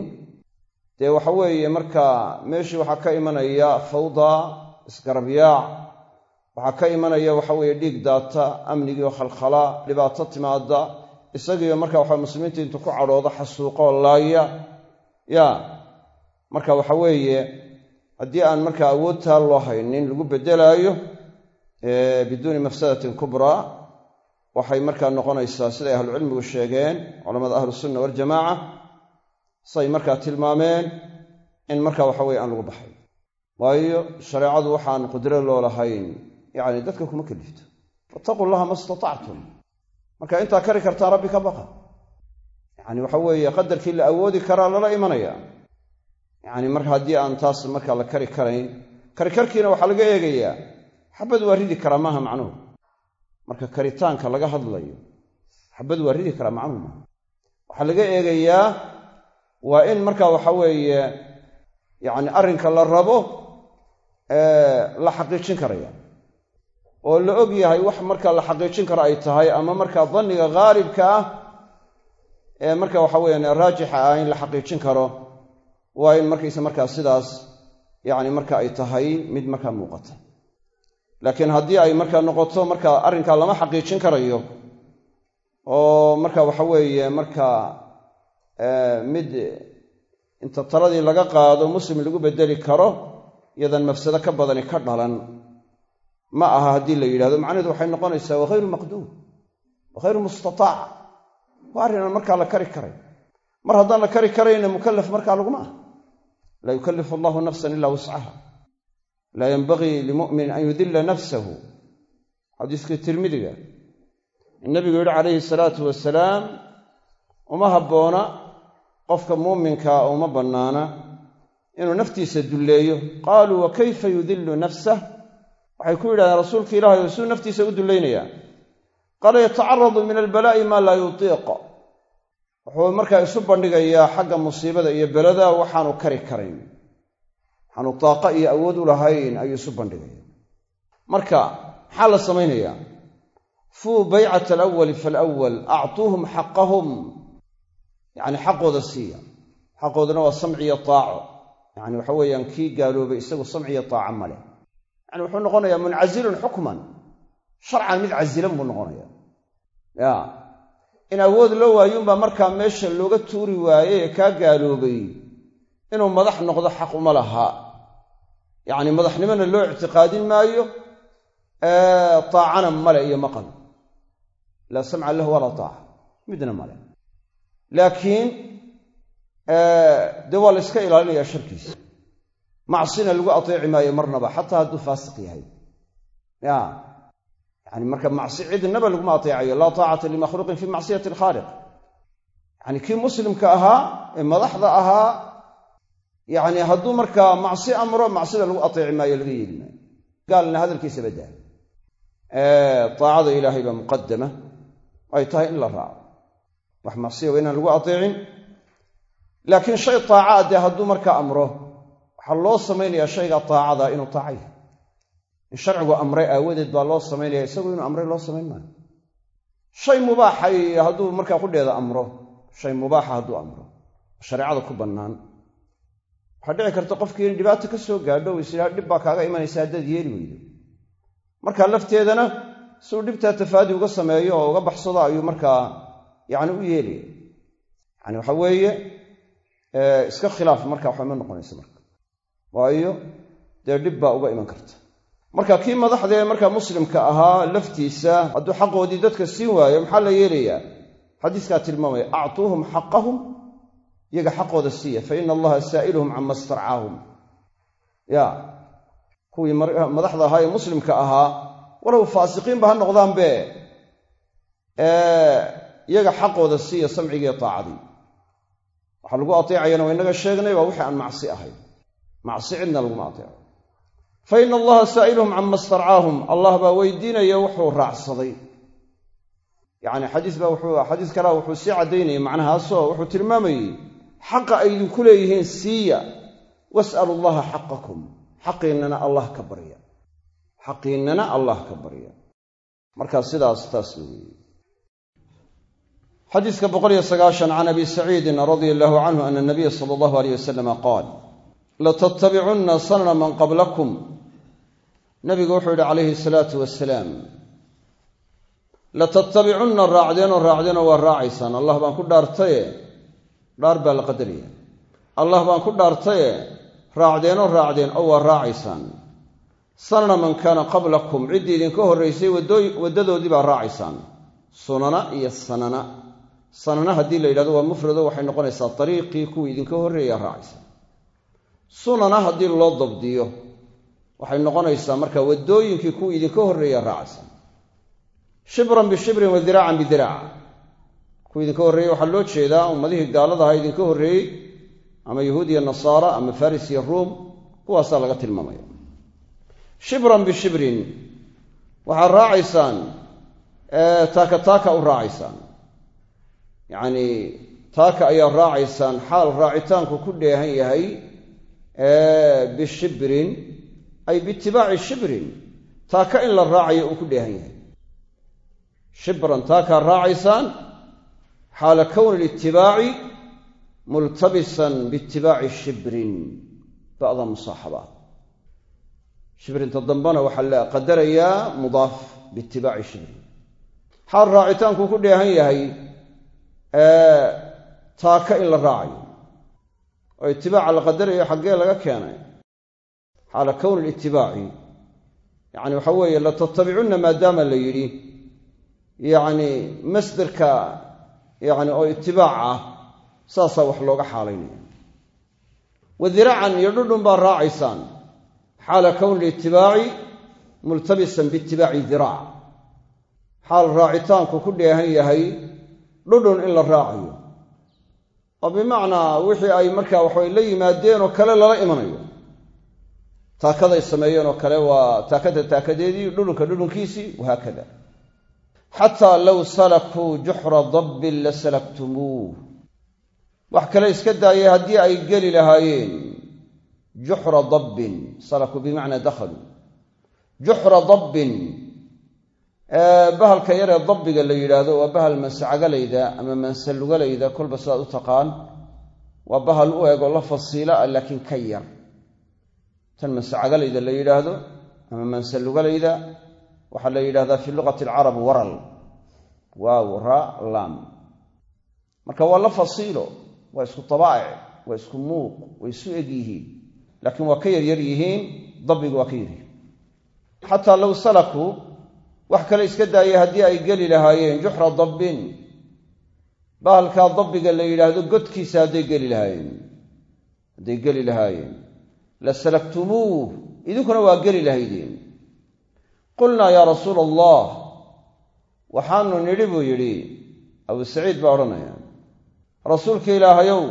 Speaker 1: dee waxa weeye markaa meeshii waxaa ka imanaya fawda isgarabyaac waxaa ka imanaya waxa weeye dhiig daata amnigiio khalkhala dhibaato timaada isagiiyo marka waxa muslimiinta intu ku cadhooda xasuuqoo laaya. Ya marka waxa weeye haddii aan markaa awoodtaa loo haynin lagu beddelaayo biduuni mafsadatin kubraa waxay markaa noqonaysaa siday ahlucilmigu sheegeen culamada ahlusunna waljamaaca say markaa tilmaameen in marka waxa weye aan lagu baxay. Waayo shareecadu waxaan qudro loo lahayn. Yacni dadka kuma kelifto wattaquu llaha ma istatactum marka intaa kari kartaa rabbi ka baqa. Yacni waxa weeye qadarkii la awoodi karaa lala imanaya. Yacni marka haddii aan taas markaa la kari karayn karikarkiina waxaa laga eegayaa xabad waa ridi karaa maaha macnuhu. Marka karitaanka laga hadlayo xabad waa ridi karaa macnuhu maaha. Waxaa laga eegayaa waa in marka waxa weeye yacni arrinka la rabo la xaqiijin karaya oo la og yahay wax marka la xaqiijin karo ay tahay ama marka danniga haalibka ah ee marka waxa weyaan raajixa ah in la xaqiijin karo waa in markaysa markaa sidaas yacni marka ay tahay mid markaa muuqata. Laakiin haddii ay markaa noqoto marka arrinkaa lama xaqiijin karayo oo marka waxa weeye marka mid inta taladii laga qaado muslim lagu bedeli karo iyadan mafsado ka badani ka dhalan ma aha haddii la yidhahdo. Macnaheedu waxay noqonaysaa wakhayru maqduur wakhayru mustataac waa arrin aan markaa la kari karay. Mar haddaan la kari karayna mukallaf markaa laguma ah laa yukallifu allahu nafsan ilaa wuscaha laa yenbagii limu'minin an yudilla nafsahu. Xadiiskii tirmidiga nabigu yidhi calayhi salaatu wasalaam uma habboona qofka muuminkaa uma bannaana. Inuu naftiisa dulleeyo. Qaaluu wa kayfa yudillu nafsah waxay ku yidhahdeen rasuulka ilaahay oo suu naftiisa u dullaynayaa. Qaala yatacaradu min albalaa'i maa laa yutiiq. Wuxuu markaa isu bandhigayaa xagga musiibada iyo belada waxaanu kari karayn. Waxaanu taaqa iyo awood u lahayn ayuu isu bandhigaya marka maxaa la samaynayaa? Fuu baycata alawali faalawal actuuhum xaqahum. Yacni xaqooda siiya. Xaqoodana waa samciyo taaco. Yacni waxa weeyaan kii gaaloobay isagu samciyo taaco ma leh yani wuxuu noqonayaa muncasilun xukman. Sharcan mid casilan buu noqonaya ya. In awood loo waayuunbaa markaa meesha looga tuuri waaye ee kaa gaaloobay inuu madax noqdo xaq uma laha. Yacni madaxnimona loo ictiqaadin maayo taacana male iyo maqal laa samca lahu walaa taaca midna male laakiin dee waa la yska ilaalinayaa sharkiisa macsina lagu ateeci maayo marnaba xataa hadduu faasiq yahay. Ya yani marka macsi cidnaba laguma ateecayo laa taacata limakhluuqin fi macsiyati alkhaaliq. Yani kii muslimka ahaa ee madaxda ahaa yani hadduu markaa macsi amro macsida lagu ateeci maayo laga yeeli maayo. Gaalna hadalkiisa badaa taacada ilaahay baa muqadama ay tahay in la raaco. Wax macsiya waa inaan lagu ateecin. Laakiin shay taacaa dee hadduu markaa amro waxaa loo samaynayaa shayga taacada inuu taaca yahay. In sharcigu amray aawadeed baa loo samaynaya isagu inuu amray loo samayn maayo. Shay mubaaxay hadduu markaa qudheeda amro. Shay mubaaxa hadduu amro. Shareecada ku bannaan. Waxaa dhici karta qofkii in dhibaato ka soo gaadho is yidhaha dhib baa kaaga imanaysa haddaad yeeli weydo. Markaa lafteedana si uu dhibtaa tafaadi uga sameeyo oo uga baxsado ayuu markaa yacni u yeelaya yani waxa weeye iska khilaaf marka waxba ma noqonaysa marka waayo dee dhib baa uga iman karta. Marka kii madaxdee markaa muslimka ahaa laftiisa hadduu xaqoodii dadka siin waayo maxaa la yeelayaa? Xadiiskaa tilmaamaya actuuhum xaqahum iyaga xaqooda siiya fa ina allaha saa'iluhum cama starcaahum. Ya kuwii madaxda ahaa ee muslimka ahaa walow faasiqiinba ha noqdaanbe iyaga xaqooda siiya samcigiiyo taacadii. Waxaa lagu ateecayana waa inaga sheegnay waa wixii aan macsi ahayn macsi laguma ateeco fa ina allaha saa'iluhum cama starcaahum allah baa weydiinaya wuxuu raacsaday. Yacni xadiis baa wuxuu xadiis kalea wuxuu sii caddaynayay macnahaasoo wuxuu tilmaamayey xaqa ay idinku leeyihiin siiya. Was'alu allaha xaqakum. Xaqiinnana allah ka barya. Xaqiinnana allah ka barya. Markaa sidaas taas weeye xadiiska boqoliyo sagaashan can abi saciidin radia allahu canhu ana nabiya sala allahu aleyh wasalama qaal latattabicunna sanana man qablakum nabigu wuxuu yidhi calayhi salaatu wasalaam latattabicunna raacdeenoo raacdeenoo waa raacaysaan allah baan ku dhaartaye dhaar baa la qadaraya allah baan ku dhaartaye raacdeenoo raacdeen oo waa raacaysaan sanana man kaana qablakum ciddii idinka horraysay waddadoodii baa raacaysaan sunana iyo sanana sanana haddii la yidhahdo waa mufrado waxay noqonaysaa dariiqii kuwii idinka horreeyaa raacaysaa sunana haddii loo dabdiyo. Waxay noqonaysaa marka waddooyinkii kuwii idinka horreeyaa raacaysaa shibran bishibrin wa diraacan bidiraac kuwii idinka horreeyey waxaa loo jeedaa ummadihii gaalada ahaa idinka horreeyey ama yahuud iyo nasaara ama faris iyo ruum kuwaasaa laga tilmaamaya. Shibran bishibrin waxaad raacaysaan taaka taaka u raacaysaan. Yacnii taaka ayaa raacaysaan xaal raacitaanku ku dheehan yahay bishibrin ay biitibaaci shibrin taaka in la raacayo uu ku dheehan yahay. Shibran taakaa raacaysaan xaala kowni litibaaci multabisan biitibaaci shibrin ba'da musaaxaba shibrinta dambena waxaa la qadarayaa mudaaf biitibaaci shibrin. Xaal raacitaanku ku dheehan yahay taaka in la raacayo oo itibaaca la qadarayo xaggee laga keenay. Xaala kowni litibaaci yacni waxa weeye latattabicunna maadaama la yidhi yacni masderka yacni oo itibaac ah saasaa wax looga xaalaynaya. Wadiraacan iyo dhudhun baa raacaysaan. Xaala kowni litibaaci multabisan biitibaaci diraac xaal raacitaanku ku dheehan yahay dhudhun in la raacayo oo bimacnaa wixii ay markaa waxabay la yimaadeen oo kale lala imanayo. Taakaday sameeyeen oo kale waa taakada taakadeedii dhudhunka dhudhunkiisii wahaakada xataa low salakuu juxra dabbin la salaktumuuh wax kale iska daayay haddii ay geli lahaayeen. Juxra dabbin salakuu bimacnaa dakhaluu juxra dabbin bahalka yaree dabbiga la yidhaahdo waa bahal mansacagalayda ama mansalugalayda kolba sidaad u taqaan waa bahal u eg la fasiila laakiin ka yar. Tan mansacagalayda la yidhaahdo ama mansalugalayda waxaa la yidhahdaa fi luqati alcarab waral. Waaw ra lam marka waa la fasiilo waa isku tabaa'ic waa isku muuq way isu eg yihiin. Laakiin waa ka yaryar yihiin dabbigu waa ka yaryihiin xataa low salakuu wax kale iska daayay haddii ay geli lahaayeen juxra dabbin. Bahalkaa dabbiga la yidhaahdo godkiisa hadday geli lahaayeen. Hadday geli lahaayeen. La salaktumuuh idinkuna waa geli lahaydeen. Qulnaa yaa rasuula allah waxaanu nidhi buu yidhi. Abuu saciid baa odhanaya rasuulka ilaahayow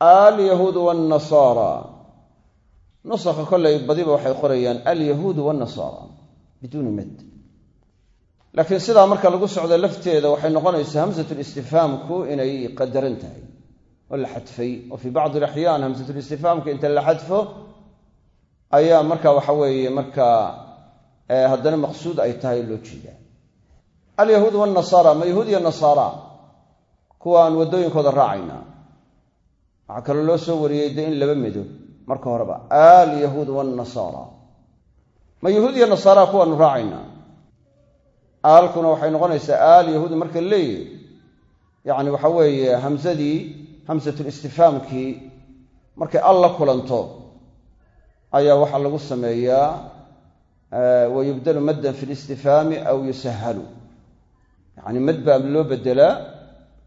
Speaker 1: alyahuudu waannasaara nusakha kollay badiba waxay qorayaan alyahuudu waannasaara biduuni mad laakiin sidaa marka lagu socdo lafteeda waxay noqonaysaa hamsatulistifhaamku inay qadaran tahay. Oo la xadfay oo fii bacdi alaxyaan hamsatulistifhaamka inta la xadfo ayaa marka waxa weeye markaa haddana maqsuud ay tahay loo jeedaa. Alyahuud wanasaara ma yahuud iyo nasaara kuwa aan waddooyinkooda raacayna waxaa kaloo loo soo wariyey dee in laba medo marka horeba. Alyahuud wanasaara ma yahuud iyo nasaara kuwaanu raacaynaa aalkuna waxay noqonaysaa aal yahuud marka leeyahy yacni waxa weeye hamsadii hamsatulistifhaamkii markay al la kulanto ayaa waxaa lagu sameeyaa wayubdalu maddan fi listifhaami aw yusahalu. Yacni mad baa loo bedelaa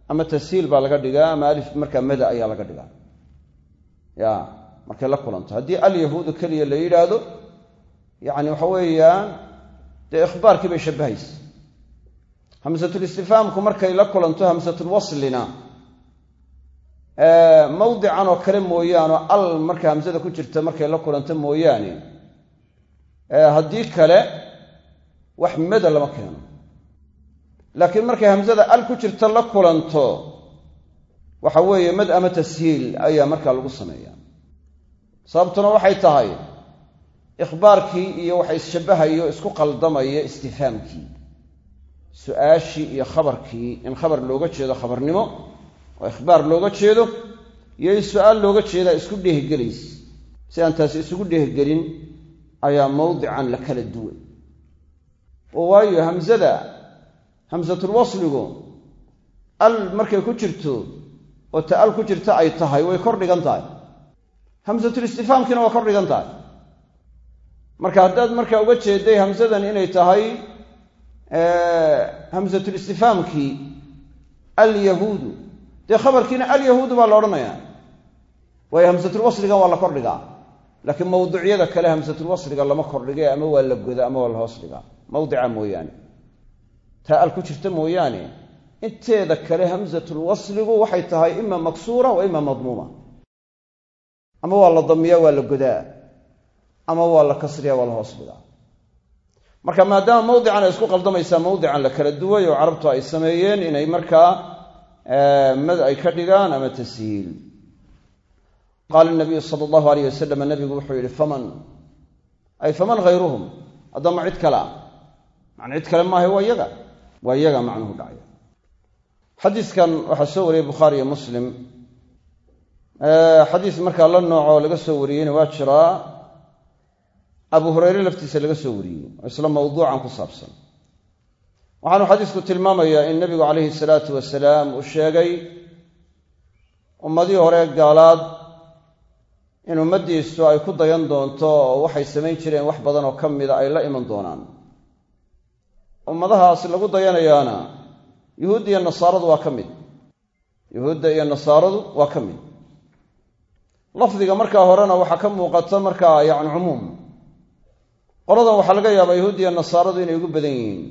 Speaker 1: ama tashiil baa laga dhigaa ama alif markaa mada ayaa laga dhigaa. Ya markay la kulanto. Haddii alyahuudu keliya la yidhaahdo yacni waxa weeyaan dee ikhbaarkii bay shabbahaysa hamsatulistifhaamku markay la kulanto hamsatulwaslina mawdican oo kale mooyaane al marka hamsada ku jirta markay la kulanto mooyaane haddii kale wax mada lama keeno. Laakiin markay hamsada al ku jirta la kulanto waxa weeye mad ama tashiil ayaa markaa lagu sameeya sababtuna waxay tahay ikhbaarkii iyo waxa isshabbahayo isku qaldamaya istifhaamkii su'aashii iyo khabarkii in khabar looga jeedo khabarnimo oo ikhbaar looga jeedo iyo in su'aal looga jeedaa isku dheehgelays si aan taasi isugu dheehgelin ayaa mawdican la kala duwan. Oo waayo hamsada hamsatulwasligu al markay ku jirto oo ta al ku jirta ay tahay way kor dhigan tahay. Hamsatulistifhaamkiina waa kor dhigan tahay. Marka haddaad markaa uga jeeday hamsadan inay tahay hamsatulistifhaamkii alyahuudu dee khabarkiina alyahuudu baa la odhanayaa. Waayo hamsatulwasligan waa la kordhigaa laakiin mawduucyada kale hamsatulwasliga lama kordhige ama waa la goda ama waa la hoos dhigaa. Mawdica mooyaane. Taa al ku jirta mooyaane inteeda kale hamsatulwasligu waxay tahay ima maksuura wa ima madmuuma. Ama waa la damiyaa waa la godaa. Ama waa la kasriya waa la hoos dhigaa marka maadaama mawdican ay isku qaldamaysaa mawdican la kala duway oo carabtu ay sameeyeen inay markaa mad ay ka dhigaan ama tashiil qaala nabiyu sala allahu alayh wasalam nabigu wuxuu yidhi faman? Ay faman hayruhum haddama cid kale ah. Macna cid kale maaha waa yaga waa yaga macnuhu dhacaya xadiiskan waxaa soo wariyey bukhaari iyo muslim. Xadiis markaa la noocoo laga soo wariyeyna waa jiraa abu hureyre laftiisa laga soo wariyey oo isla mawduucan ku saabsan. Waxaanu xadiisku tilmaamayaa in nebigu calayhi salaatu wasalaam uu sheegay ummadii hore gaalaad in ummaddiisu ay ku dayan doonto oo waxay samayn jireen wax badan oo ka mida ay la iman doonaan. Ummadahaas lagu dayanayaana yuhuudda iyo nasaaradu waa ka mid. Yuhuudda iyo nasaaradu waa ka mid. Lafdiga markaa horena waxaa ka muuqata markaa yacni cumuum qoladan waxaa laga yaabaa yahuud iyo nasaaradu inay ugu badan yihiin.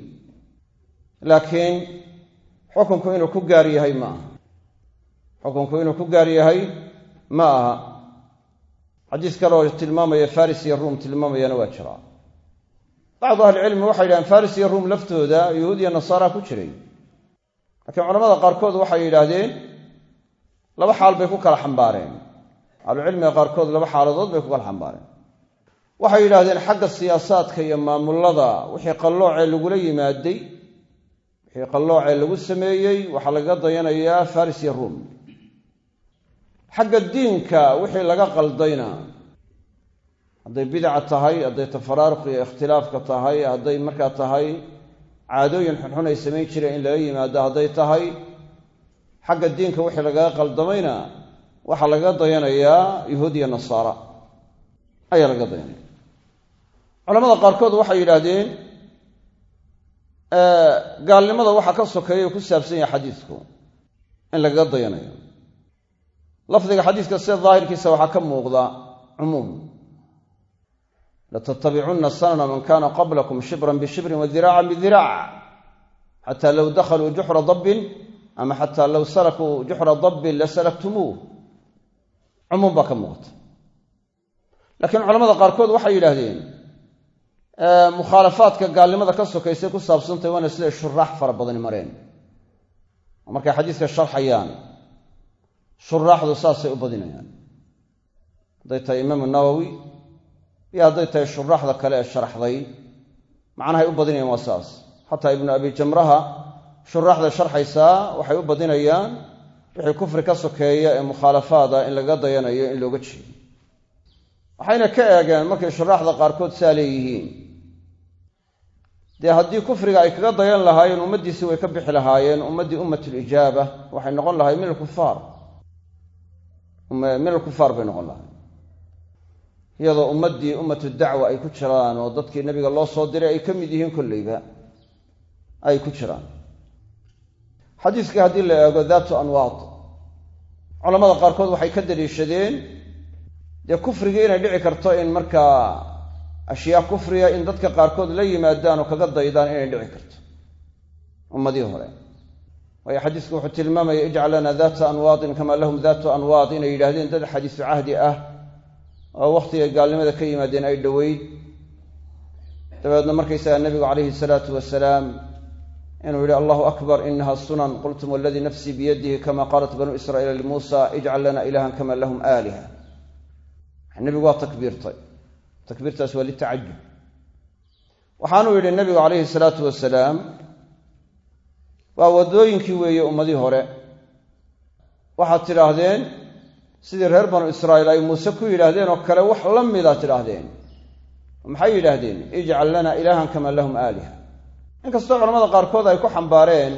Speaker 1: Laakiin xukunku inuu ku gaar yahay ma aha. Xukunku inuu ku gaar yahay ma aha. Xadiis kale oo tilmaamaya faris iyo ruum tilmaamayana waa jiraa. Bacdu ahlicilmi waxay yidhahdeen faris iyo ruum laftooda yahuud iyo nasaara ku jiray. Laakiin culamada qaarkood waxay yidhaahdeen laba xaal bay ku kala xambaareen. Ahlucilmiga qaarkood laba xaaladood bay ku kala xambaareen waxay yidhaahdeen xagga siyaasaadka iyo maamulada wixii qalloocee lagula yimaaday wixii qalloocee lagu sameeyey waxaa lagaga dayanayaa faris iyo ruum. Xagga diinka wixii laga qaldayna hadday bidaca tahay hadday tafaraaruq iyo ikhtilaafka tahay hadday markaa tahay caadooyin xunxun ay samayn jireen in lala yimaado hadday tahay xagga diinka wixii lagaga qaldamayna waxaa lagaga dayanayaa yahuud iyo nasaara. Ayaa lagaga dayanaya culamada qaarkood waxay yidhaahdeen gaalnimada waxaa ka sokeeya ku saabsan yahay xadiidku in lagaga dayanayo. Lafdiga xadiiska sida daahirkiisa waxaa ka muuqda cumuum. Latattabicunna sanana man kana qablakum shibran bishibrin wadiraacan bidiraac xataa low dakhaluu juxra dabbin ama xataa low salakuu juxra dabbin lasalaktumuuh cumuum baa ka muuqata. Laakiin culamada qaarkood waxay yidhaahdeen mukhaalafaadka gaalnimada ka sokaysay ku saabsantahy waana siday shuraax fara badani mareen. Oo sharxayaan shuraaxdu saasay u badinayaan. Hadday tahay imaamu nawowi iyo hadday tahay shuraaxda kale ee sharaxday macnahay u badinayaan waa saas. Xataa ibnu abi jamraha shuraaxda sharxaysaa waxay u badinayaan wixii kufri ka sokeeya ee mukhaalafaada in laga dayanayo in looga jeedo. Waxayna ka eegeen markay shuraaxda qaarkood saa leeyihiin dee haddii kufriga ay kaga dayan lahaayeen ummaddiisii way ka bixi lahaayeen ummaddii ummatulijaaba waxay noqon lahay min alkufaar min alkufaar bay noqon lahay iyadoo ummaddii ummatu dacwa ay ku jiraan oo dadkii nebiga loo soo diray ay ka mid yihiin kolleyba ay ku jiraan. Xadiiskii haddii la eego daatu anwaad culamada qaarkood waxay ka daliishadeen dee kufrigii inay dhici karto in markaa ashyaa kufriga in dadka qaarkood la yimaadaan oo kaga daydaan inay dhici karto. Ummadii hore. Waayo xadiisku wuxuu tilmaamaya ijcal lana daata anwaadin kamaa lahum daatu anwaad. Inay yidhaahdeen dad xadiisu cahdi ah oo wakhtigay gaalnimada ka yimaadeen ay dhoweyd dabeedna markaysaga nebigu calayhi salaatu wasalaam inuu yidhi allahu akbar inaha sunan. Qultum waladii nafsii biyadihi kama qaalat banuu israiila limuusa ijcal lana ilahan kama lahum aaliha. Nebigu waa takbiirtay takbiirtaas waa litacajub waxaanuu yidhi nebigu calayhi salaatu wasalaam waa waddooyinkii weeye ummadii hore. Waxaad tidhaahdeen sidii reer banu israa'iil ay muuse ku yidhaahdeen oo kale wax la midaad tidhaahdeen. Maxay yidhaahdeen? Ijcal lana ilaahan kama lahum aaliha. Inkastoo culamada qaarkood ay ku xambaareen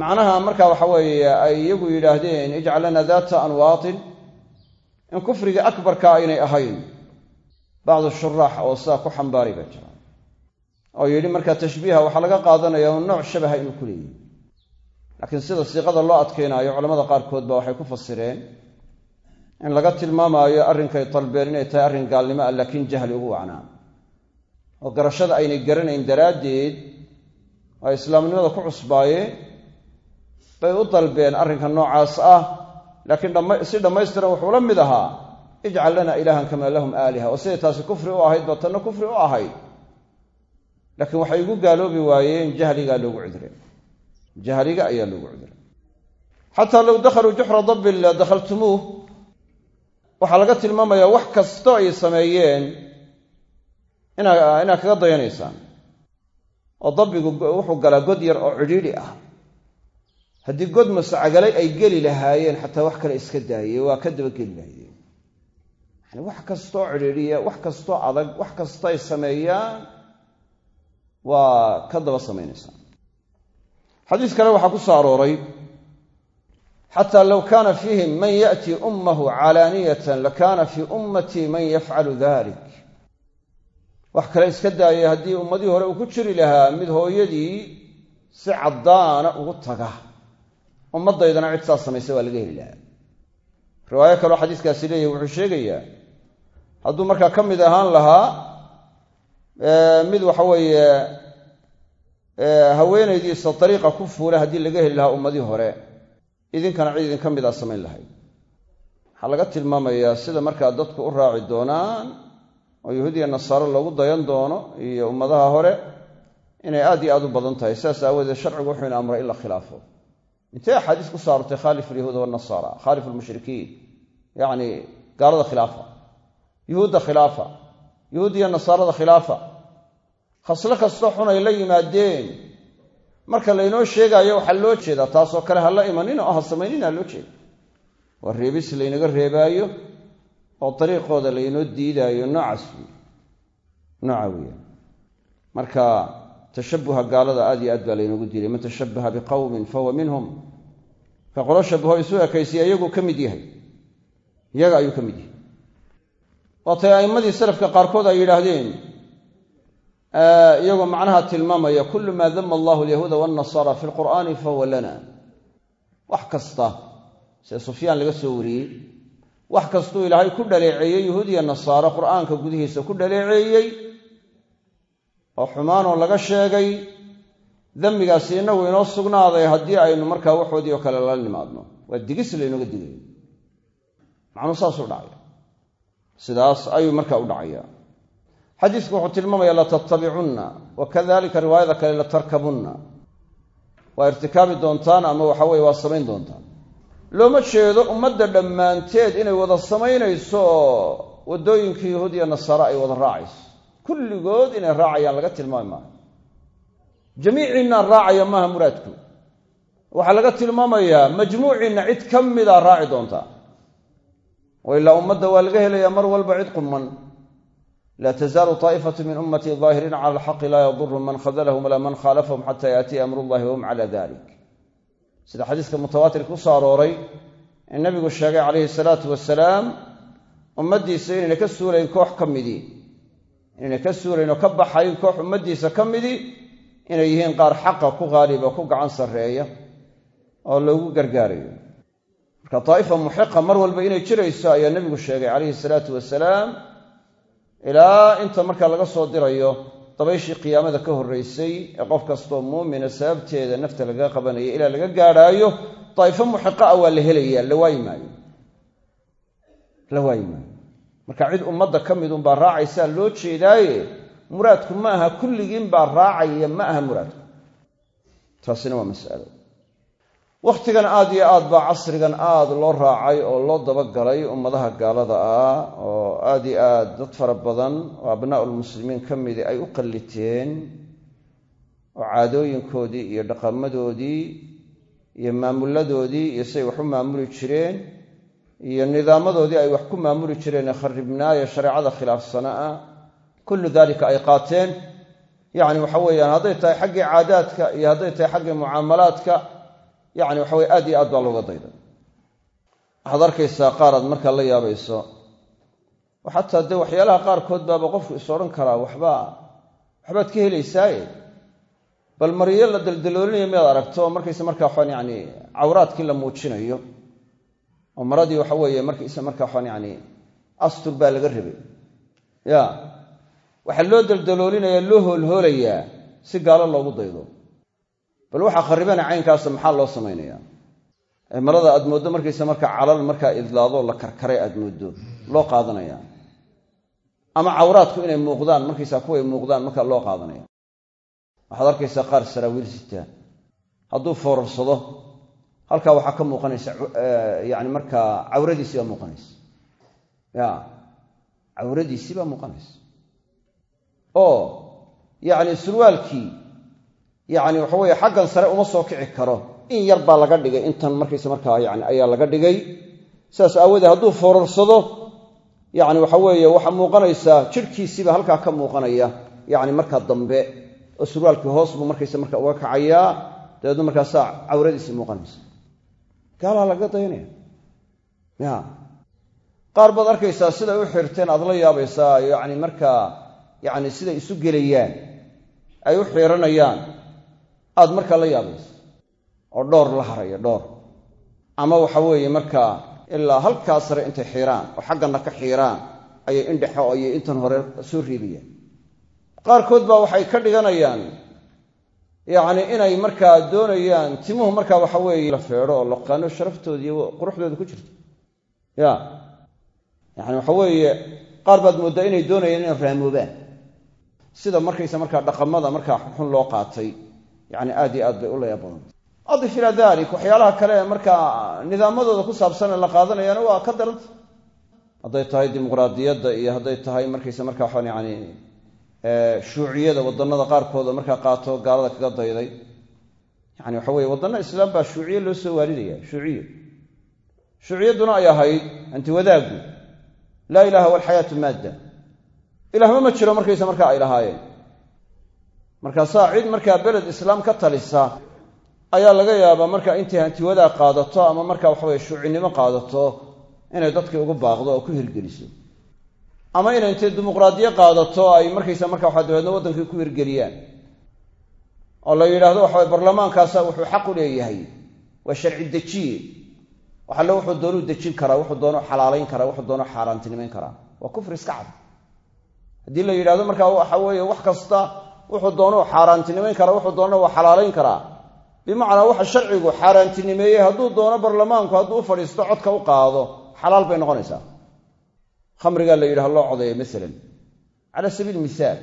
Speaker 1: macnaha marka waxa weeye ay iyagu yidhaahdeen ijcal lana daata anwaatin. In kufriga akbarka aynay ahayn bacdu shuraax oo sidaa ku xambaaray baa jira oo yidhi markaa tashbiiha waxaa laga qaadanaya un nooc shabaha inuu ku leeyahy laakiin sida siiqada loo adkaynaayo culamada qaarkood ba waxay ku fasireen in laga tilmaamaayo arrinkay dalbeen inay tahay arrin gaalnimo ah laakiin jahli ugu wacnaa oo garashada aynay garanayn daraaddeed ay islaamnimada ku cusbaayeen bay u dalbeen arrinka noocaas ah laakiin si dhammaystiran wuxuu la mid ahaa ijcal lana ilaahan kamaa lahum aaliha. Oo siday taasi kufri u ahayd ba tanna kufri u ahayd. Laakiin waxay igu gaaloobi waayeen jahligaa loogu cudray jahliga ayaa loogu cudray xataa low dakhaluu juxra dabbin la dakhaltumuuh. Waxaa laga tilmaamayaa wax kastoo ay sameeyeen inaad kaga dayanaysaan. Oo dabbigu wuxuu galaa god yar oo cidhiidhi ah. Haddii god masacagalay ay geli lahaayeen xataa wax kale iska daayey waa ka dabageli lahaayeen yani wax kastoo cidhiidhiya wax kastoo adag wax kastoo ay sameeyaan waa ka daba samaynaysaa. Xadiis kale waxaa ku soo arooray xataa low kaana fiihim man ya'tii ummahu calaaniyatan lakaana fii ummatii man yafcalu dalik wax kale iska daayay haddii ummadii hore uu ku jiri lahaa mid hooyadii si caddaana ugu taga. Ummaddaydana cid saas samaysa waa laga heli lahaa. Riwaayo kaloo xadiiskaasi leeyahy wuxuu sheegayaa hadduu markaa ka mid ahaan lahaa mid waxa weeye haweenaydiisa dariiqa ku fuula haddii laga heli lahaa ummadii hore. Idinkana cid idinka midaa samayn lahayd. Waxaa laga tilmaamayaa sida markaa dadku u raaci doonaan oo yahuudiya nasaaro loogu dayan doono iyo ummadaha hore inay aad iyo aad u badan tahay. Sidaas aawadeed sharcigu wuxuu ina amray in la khilaafo. Intee axaadiis ku soo arortay khaalif alyahuuda wanasaara khaalif almushrikiin yacni gaalada khilaafa yuhuudda khilaafa yahuudiya nasaarada khilaafa. Khaslo kastoo xun ay la yimaadeen. Marka laynoo sheegaayo waxaa loo jeedaa taasoo kale ha la imanina oo ha samaynina loo jeeda waa reebis laynaga reebaayo oo dariiqooda laynoo diidaayo noocaas wey marka tashabuha gaalada aad iyo aad baa laynoogu diiday man tashabbaha biqowmin fahuwa minhum. Ka qolo isu ekaysiya iyaguu ka mid yahay. Iyaga ayuu ka mid yahay waatay a'immadii salafka qaarkood ay yidhaahdeen iyagoo macnaha tilmaamaya kullu maa dama allahu alyahuuda waannasaara fi lqur'aani fahuwa lana. Wax kasta sida sufyaan laga soo wariyey wax kastuu ilaahay ku dhaleeceeyey yahuudiya nasaaro qur'aanka gudihiisa ku dhaleeceeyey oo xumaanoo laga sheegay demmigaasi innagu inoo sugnaaday haddii aynu markaa waxoodii oo kale la nimaadno. Waa digis laynooga digay. Macnuu saasuu dhacaya sidaas ayuu markaa u dhacaya xadiisku wuxuu tilmaamaya latattabicunna wa kadalika riwaayada kale latarkabunna waa irtikaabi doontaan ama waxa weye waa samayn doontaan. Looma jeedo ummadda dhammaanteed inay wada samaynayso waddooyinkii yahuud iyo nasaare ay wada raacayso. Kulligood inay raacayaan laga tilmaami maayo. Jamiiciinna raacaya maaha muraadku. Waxaa laga tilmaamayaa majmuuciinna cid ka mida raaci doontaa wa ilaa ummadda waa laga helayaa mar walba cid quman laa tazaalu taa'ifatu min ummatii daahiriina cala alxaqi laa yaduru man khadalahum walaa man khaalafahum xata yaatiya amru llahi wahum cala dalik sida xadiiska mutawaatir ku soo arooray in nabigu sheegay calayhi salaatu wasalaam ummaddiisa inayna ka suulayn koox ka midii inayna ka suulayn oo ka baxayn koox ummaddiisa ka midii inay yihiin qaar xaqa ku haaliba ku gacan sarreeya oo loogu gargaarayo marka daa'ifa muxiqa mar walba inay jirayso ayaa nebigu sheegay calayhi salaatu wasalaam ilaa inta markaa laga soo dirayo dabayshii qiyaamada ka horraysay ee qof kastoo muumina sababteeda nafta lagaga qabanaya ilaa laga gaadhaayo daa'ifo muxiqa ah waa la helayaa la waayi maayo. La waayi maayo. Marka cid ummadda ka midunbaa raacaysaa loo jeedaaye? Muraadku ma aha kulligiin baa raacaya ma aha muraadku. Taasina waa mas'alo wakhtigan aad iyo aad baa casrigan aad loo raacay oo loo dabagalay ummadaha gaalada ah oo aad iyo aad dad fara badan oo abnaa'ulmuslimiin ka midi ay u qalliteen oo caadooyinkoodii iyo dhaqamadoodii iyo maamuladoodii iyo siay wax u maamuli jireen iyo nidaamadoodii ay wax ku maamuli jireen ee kharribnaaya shareecada khilaafsana ah kullu dalika ay qaateen. Yacni waxa weeyaan hadday tahay xaggii caadaadka iyo hadday tahay xaggii mucaamalaadka yacni waxa weye aad iyo aad baa looga dayday waxaad arkaysaa qaar aad markaa la yaabayso. Oo xataa dee waxyaalaha qaarkood baaba qofku is odhan karaa waxbaa waxbaad ka helaysaaye. Bal mariyo la daldaloolinayo miyaad aragto markayse markaa waxaan yacni cawraadkii la muujinayo. Oo maradii waxa weeye markayse markaa waxaan yacni astur baa laga rabay. Ya waxaa loo daldaloolinayaa loo hoolhoolayaa si gaalo loogu daydo bal waxaa kharribana caynkaasa maxaa loo samaynayaa? Marada aad mooddo markaysa markaa calal markaa idlaadoo la karkaray aad mooddo loo qaadanaya. Ama cawraadku inay muuqdaan markaysaa kuway muuqdaan markaa loo qaadanaya. Waxaad arkaysaa qaar saraawiil sitaa hadduu foorarsado halkaa waxaa ka muuqanaysa yani markaa cawradiisii baa muuqanaysa. Ya cawradiisii baa muuqanaysa. Oo yacni surwaalkii yacni waxa weeye xaggan sare uma soo kici karo. In yar baa laga dhigay. Intan markaysa markaa yani ayaa laga dhigay. Sidaas aawoodee hadduu foorarsado waxa weeye waxaa muuqanaysaa jidhkiisiiba halkaa ka muuqanaya. Yacni markaa dambe oo surwaalkii hoos buu markaysa marka uga kacayaa. Dabeedna markaasaa cawradiisii muuqanaysa. Gaalaa laga dayanaya ya qaar baad arkaysaa siday u xirteen aad la yaabaysaa yacni markaa yacni siday isu gelayaan. Ay u xiiranayaan aad markaa la yaabayso oo dhoor la haraya dhoor ama waxa weeye markaa ilaa halkaa sare intay xiiraan oo xagganna ka xiiraan ayay indhexo ayay intan hore soo reebayaan qaarkood baa waxay ka dhiganayaan yacni inay markaa doonayaan timuhu markaa waxa weeye la feedho oo laqaano sharaftooda iyo quruxdooda ku jirto. Ya yacni waxa weeye qaar baad mooddaa inay doonayaan inay raamoobaan sida markaysa markaa dhaqamada markaa xun loo qaatay yacni aad iyo aad bay u layaab badantay adif ilaa dalik waxyaalaha kale ee markaa nidaamadooda ku saabsan la qaadanayaana waa ka daranta hadday tahay dimuqraadiyadda iyo hadday tahay markaysa markaa waxaan yani shuuciyada wadannada qaarkooda markaa qaato gaalada kaga dayday. Yani waxa weye waddanna islaam baa shuuciye loo soo waalidaya shuuciye. Shuuciyadduna ay ahayd anti wadaaggu laa ilaha walxayaatu maadda. Ilahma ma jiro markaysa markaa ay lahaayeen markaasaa cid markaa beled islaam ka talisa ayaa laga yaabaa marka intay hantiwadaa qaadato ama marka waxaweye shuucinimo qaadato inay dadkii ugu baaqdo oo ku hirgeliso. Ama inay intay dimuqraadiye qaadato ay markaysa marka waxa dabeedna waddankii ku hirgeliyaan. Oo la yidhaahdo waxaweye barlamaankaasa wuxuu xaq u leeyahay waa sharci dejiye waxalle wuxuu doonuu dejin karaa wuxuu doono xalaalayn karaa wuxuu doono xaaraantinimayn karaa. Waa kufri iska cad. Haddii la yidhahdo markaa waxa weeye wax kasta wuxuu doono xaaraantinimayn karaa wuxuu doonana waa xalaalayn karaa. Bimacnaa waxa sharcigu xaaraantinimeeyey hadduu doono barlamaanku hadduu u codka u qaado xalaal bay noqonaysaa. Khamrigaa la yidhaha loo codeeya masalan. Cala sabiil mihaal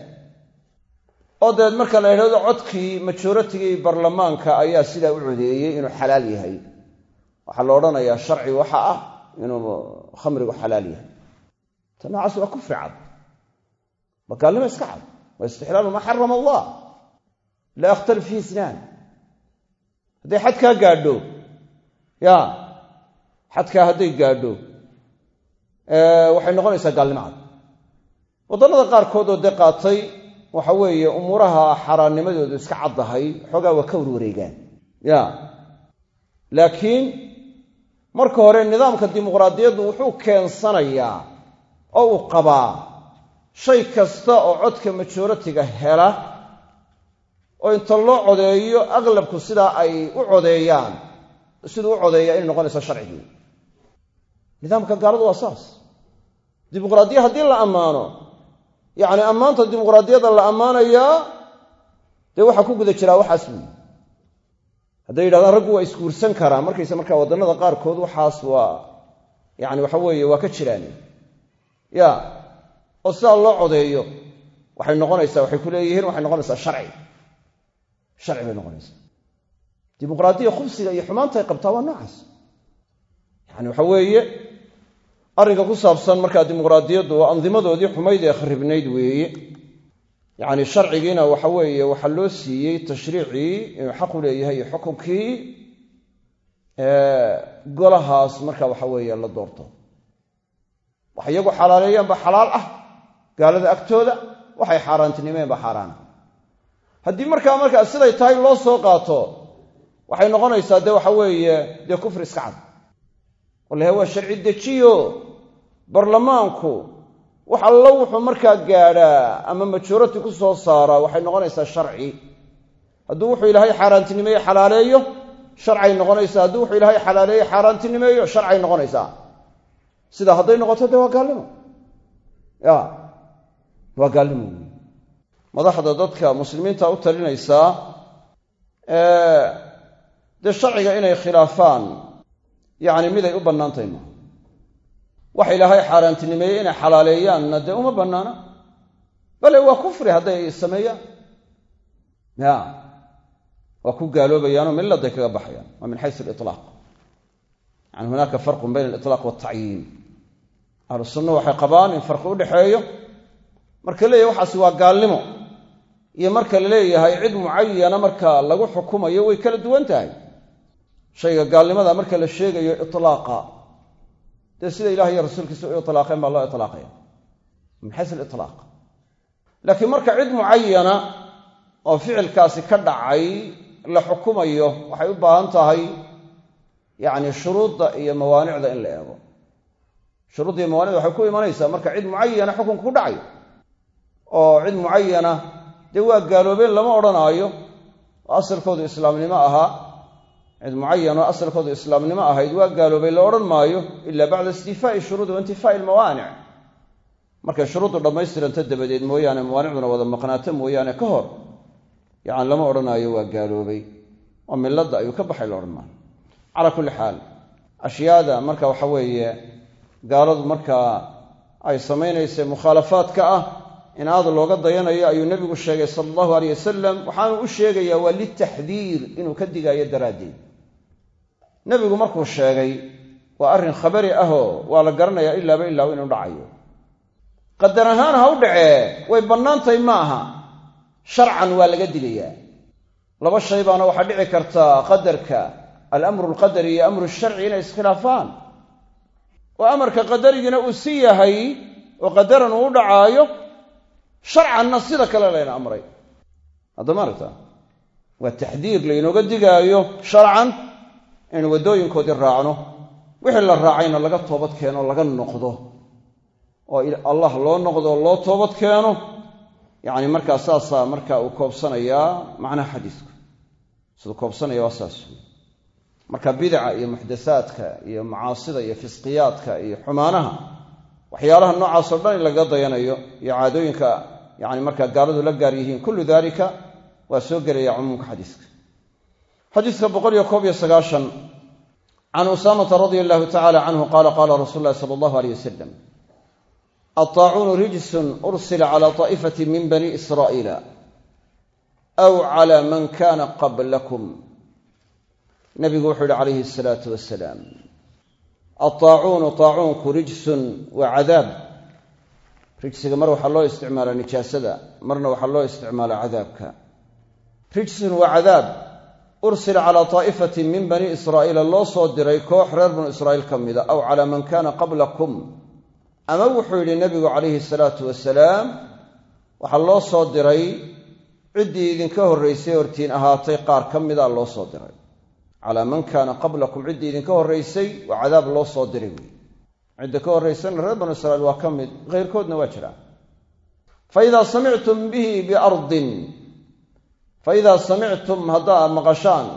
Speaker 1: oo marka la yidhahdo codkii majoritigii barlamaanka ayaa sidaa u codeeyey inuu xalaal yahay. Waxaa la odhanayaa sharci waxa ah inuu khamrigu xalaal yahay. Ta waa kufri cad. Waa gaalnimo iska cad waa istixlaalu maa xarama allah laa yakhtalif fihi isnaan hadday xadkaa gaadho ya xadkaa hadday gaadho waxay noqonaysaa gaalnimo cad waddannada qaarkood oo dee qaatay waxa weeye umuuraha xaaraannimadoodu iska caddahay xoogaa waa ka warwareegaan ya laakiin marka hore nidaamka dimuqraadiyaddu wuxuu keensanayaa oo uu qabaa shay kasta oo codka majoratiga hela oo inta loo codeeyo aqlabku sidaa ay u codeeyaan siduu u codeeyaa inay noqonayso sharcigii nidaamka gaaladu waa saas. Dimuqraadiya haddii la ammaano yacni ammaanta dimuqraadiyadda la ammaanayaa dee waxaa ku guda jiraa waxaas weyi hadday yidhahdaan raggu waa isguursan karaa markayse markaa waddannada qaarkood waxaas waa yani waxa weeye waa ka jiraan ya oo sidaa loo codeeyo waxay noqonaysaa waxay ku leeyihiin waxay noqonaysaa sharci. Sharci bay noqonaysaa. Dimuqraadiya khubsiga iyo xumaanta ay qabtaa waa noocaas. Yani waxa weeye arrinka ku saabsan markaa dimuqraadiyaddu waa andimadoodii xumayd ee kharibnayd weeye yacni sharcigiina waxa weeye waxaa loo siiyey tashriicii inuu xaq u leeyahay xukunkii golahaas marka waxa weeye la doorto. Wax iyagu xalaaleeyaan baa xalaal ah gaalada agtooda waxay xaaraantinimeen baa haddii markaa markaa siday tahay loo soo qaato waxay noqonaysaa dee waxa weeye dee kufri iska cad. Walahe waa sharci dejiyo barlamaanku wax allo wuxuu markaa gaadhaa ama majorati ku soo saaraa waxay noqonaysaa sharci. Hadduu wuxuu ilaahay xaaraantinimeeye xalaaleeyo sharcay noqonaysaa. Hadduu wuxuu ilaahay xalaaleeye xaaraantinimeeyo sharcay noqonaysaa. Sidaa hadday noqoto dee waa gaalnimo. Ya waa gaalnimo. Wey madaxda dadka muslimiinta u talinaysaa dee sharciga inay khilaafaan yacni miday u bannaantahay maaha wax ilaahay xaaraantinimeeyey inay xalaaleeyaanna dee uma bannaana. Bale waa kufri hadday sameeyaan. Ya waa ku gaaloobayaanoo milladay kaga baxayaan waa min xaysu aliطlaaq yani hunaaka farqun bayna aliطlaaq waltacyiin ahlu sunna waxay qabaan in farqi udhexeeyo marka leeyahay waxaasi waa gaalnimo. Iyo marka la leeyahay cid mucayana marka lagu xukumayo way kala duwan tahay. Shayga gaalnimada marka la sheegayo itlaaqa dee sida ilaah rasuulkiisa u itlaaqeen baa loo itlaaqaya. Min xays aliطlaaq laakiin marka cid mucayana oo ficilkaasi ka dhacay la xukumayo waxay u baahan tahay yacni shuruudda iyo mawaanicda in la eego. Shuruudda iyo mawaanicda waxay ku imanaysaa marka cid mucayana xukunka ku dhacayo oo cid mucayana dee waa gaaloobeen lama odhanaayo. Oo asalkoodu islaamnimo ahaa cid mucayan oo asalkoodu islaamnimo ahayd waa gaaloobay la odhan maayo ila bacda istifaa'i shuruudi wa intifaa'i markay shuruuddu dhammaystiranto dabadeed mooyaane mawaanicduna wada maqnaato mooyaane ka hor yacani lama odhanaayo waa gaaloobay oo milladda ayuu ka baxay la odhan maayo. Calaa kulli xaal ashyaada marka waxa weeye gaaladu markaa ay samaynaysa mukhaalafaadka ah in aad looga dayanayo ayuu nebigu sheegay sala allahu aleyh wasalam waxaanu u sheegayaa waa litaxdiir inuu ka digaayo daraaddeed. Nebigu markuu sheegay waa arrin khabari ahoo waa la garanayaa ilaaba ilaaba inuu dhacayo. Qadar ahaan ha u dhacee way bannaantahay ma aha. Sharcan waa laga digayaa. Laba shay baana waxaa dhici kartaa qadarka alamru alqadari iyo amru sharci inay iskhilaafaan. Oo amarka qadarigiina uu si yahay oo qadaran uu u dhacaayo sharcanna sida kale layna amray. Haddama aragta waa taxdiir laynooga digaayo sharcan inaynu waddooyinkoodii raacno. Wixii la raacayna laga toobad keeno laga noqdo. Oo allah loo noqdo loo toobad keeno. Yacni markaa saasaa marka uu koobsanayaa macnaha xadiisku. Siduu koobsanaya waa marka bidaca iyo muxdathaadka iyo macaasida iyo fisqiyaadka iyo xumaanaha waxyaalaha noocaasoo dhan in laga dayanayo iyo caadooyinka yani markaa gaaladu la gaar yihiin kullu dalika waa soo gelaya cumuumka xadiiska. Xadiiska boqol iyo koob iyo sagaashan can usaamata radia allahu tacala canhu qaala qaala rasuulu llahi sala allahu aleyh wasalam altaacuunu rijsun ursila cala taa'ifati min bani israa'iila aw cala man kana qablakum. Nabigu wuxuu yihi calayhi asalaatu wasalaam altaacuunu taacuunku rijsun rijsiga mar waxaa loo isticmaalaa nijaasada marna waxaa loo isticmaalaa cadaabka. Rijsun waa cadaab. Ursila calaa taa'ifatin min bani israa'iila loo soo diray koox reer banu israa'iil ka mida aw calaa man kaana qablakum. Ama wuxuu yidhi nebigu calayhi salaatu wasalaam waxaa loo soo diray ciddii idinka horraysay hortiin ahaatay qaar ka mida loo soo diray. Calaa man kaana qablakum ciddii idinka horraysay waa cadaab loo soo diray. wey cidda ka horraysana reer banu israiil waa ka mid. Keyrkoodna waa jiraan fa idaa samictum bihi biardin fa idaa samictum haddaa maqashaan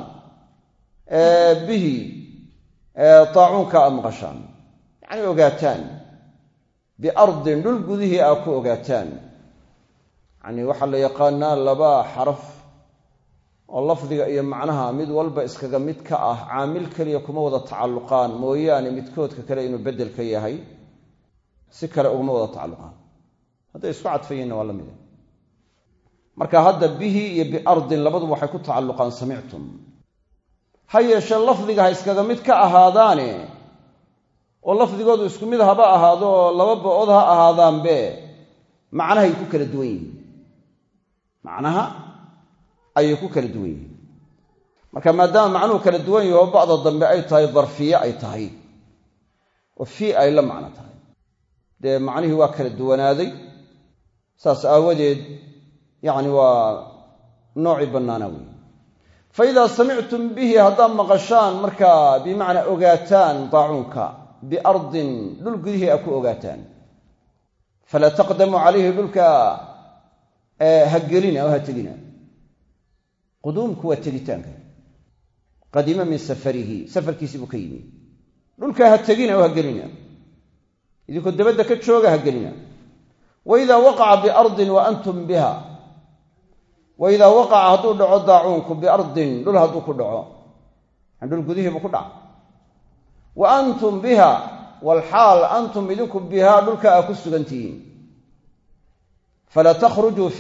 Speaker 1: bihi taacuunka a maqashaan. Yacni ogaataan. Biardin dhul gudihii aa ku ogaataan. Yacni waxaa la yaqaanaa laba xaraf oo lafdiga iyo macnaha mid walba iskaga mid ka ah caamil keliya kuma wada tacalluqaan. Mooyaane midkoodka kale inuu beddel ka yahay si kale uguma wada tacalluqaan. Hadday isku cadfayiinna waa la mida marka hadda bihi iyo biardin labaduba waxay ku tacalluqaan samictum ha yeeshee lafdiga ha iskaga mid ka ahaadaane oo lafdigoodu isku mid haba ahaado oo laba ba'ood ha ahaadaanbe macnahay ku kala duwan yihiin. Macnaha ayay ku kala duwan yihiin marka maadaama macnuhu kala duwan yahi oo bacda dambe ay tahay darfiye ay tahay. Oo fii ay la macno tahay. Dee macnihii waa kala duwanaaday. Saas aawadeed yacni waa noocii bannaana wey fa idaa samictum bihi haddaad maqashaan markaa bimacnaa ogaataan daacuunka biardin dhul gudihii aa ku ogaataan. Falaa taqdamu calayhi dhulka ha gelina oo ha tegina quduumku waa tegitaanka. Qadima min safarihi safarkiisii buu ka yimi. Dhulka ha tegina oo ha gelina. Idinkoo dabadda ka jooga ha gelina. Wa idaa waqaca biardin wa antum biha. Wa idaa waqaca hadduu dhaco daacuunku biardin dhul hadduu ku dhaco. Dhul gudihii buu ku dhaca. Wa antum biha walxaal idinku bihaa dhulka aa ku sugantihiin. Falaa takhrujuu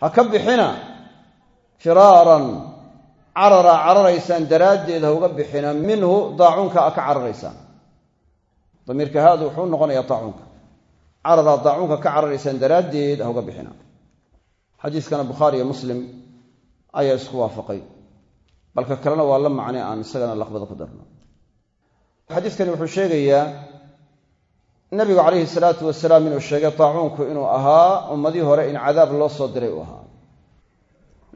Speaker 1: ha ka bixina firaaran cararaa cararaysaan daraaddeed ha uga bixina minhu daacuunka ka cararaysaan. Damiirka haadu wuxuu noqonayaa daacuunka cararaa daacuunka ka cararaysaan daraaddeed ha uga bixina. Xadiiskana bukhaari iyo muslim ayaa isku waafaqay. Balka kalena waa la macnay aan isagana laqbada ku darno. Xadiiskani wuxuu sheegayaa nabigu calayhi salaatu wasalaam inuu sheegay daacuunku inuu ahaa ummadii hore in cadaab loo soo diray uu ahaa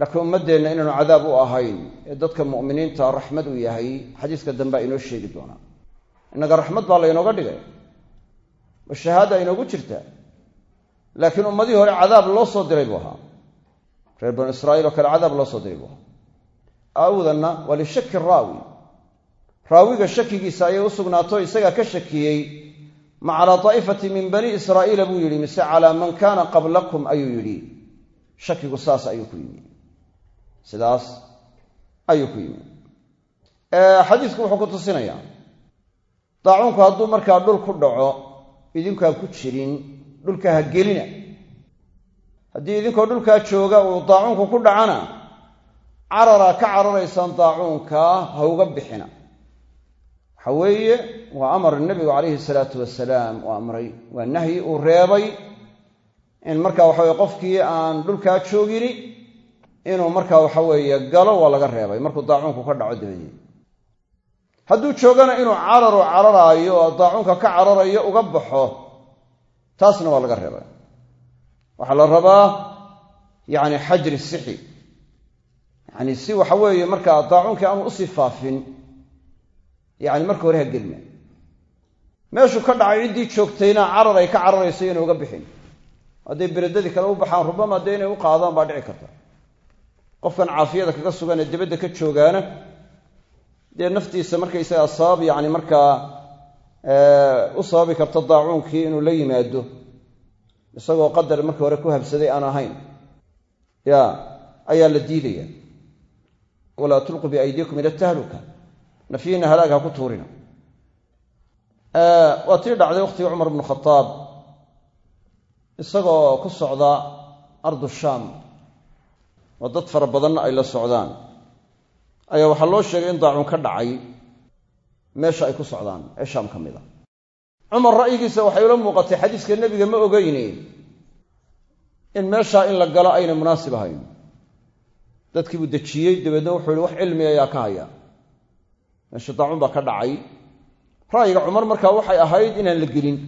Speaker 1: laakiin ummaddeenna inaanu cadaab u ahayn ee dadka mu'miniinta raxmad uu yahay xadiiska dambea inoo sheegi doonaa innaga raxmad baa laynooga dhigay. Oo shahaada inoogu jirta? Laakiin ummadii hore cadaab loo soo diray buu ahaa. Reer banu israa'iil oo kale cadaab loo soo diray buu ahaa. Awdanna waa lishaki raawi. Raawiga shakigiisa ayay u sugnaato isagaa ka shakiyey ma calaa daa'ifati min bani israa'iila buu yidhi mise calaa man kaana qablakum ayuu yidhi. Shakigu saas ayuu ku yimi sidaas ayuu ku yimi xadiisku wuxuu ku tusinayaa daacuunku hadduu markaa dhul ku dhaco idinkaan ku jirin dhulka ha gelina. Haddii idinkoo dhulkaa jooga uu daacuunku ku dhacana cararaa ka cararaysaan daacuunka ha uga bixina. Waxa weeye waa amar nebigu calayhi salaatu wasalaam uu amray. Waa nahyi uu reebay in marka waxaweye qofkii aan dhulkaa joogini inuu markaa waxaweeye galo waa laga reebay. Markuu daacuunku ka dhaco dabadeed hadduu joogana inuu cararu cararaayo oo daacuunka ka cararayo uga baxo taasna waa laga reebay. Waxaa la rabaa yacni xajri sixi. Yacni si waxa weeye markaa daacuunkii aanu u sii faafin yacni marka hore ha gelina. Meeshuu ka dhacay ciddii joogtayna carar ay ka cararayso inay uga bixin. Hadday beredadii kale u baxaan rubama dee inay u qaadaan baa dhici karta qofkan caafiyada kaga sugan ee dibadda ka joogaana dee naftiisa markaysagaa sabab yacni markaa u sababi karta daacuunkii inuu la yimaado isagoo qadar markii hore ku habsaday aan ahayn ya ayaa la diidaya. Walaa tulquu biaydiikum ila tahluka. Nafyiina halaag ha ku tuurina waa tii dhacday wakhtigii cumar bnu khadaab isagoo ku socda ardu shaam oo dad fara badanna ay la socdaan. Ayaa waxaa loo sheegay in daacun ka dhacay. Meesha ay ku socdaan ee shaam ka mid a. Cumar ra'yigiisa waxay ula muuqatay xadiiska nebiga ma ogeyne in meeshaa in la galo ayna munaasib ahayn. Dadkii buu dejiyey dabeedna wuxuu yihi wax cilmi ayaa ka haya. Meesha daacun baa ka dhacay. Ra'yiga cumar markaa waxay ahayd inaan la gelin.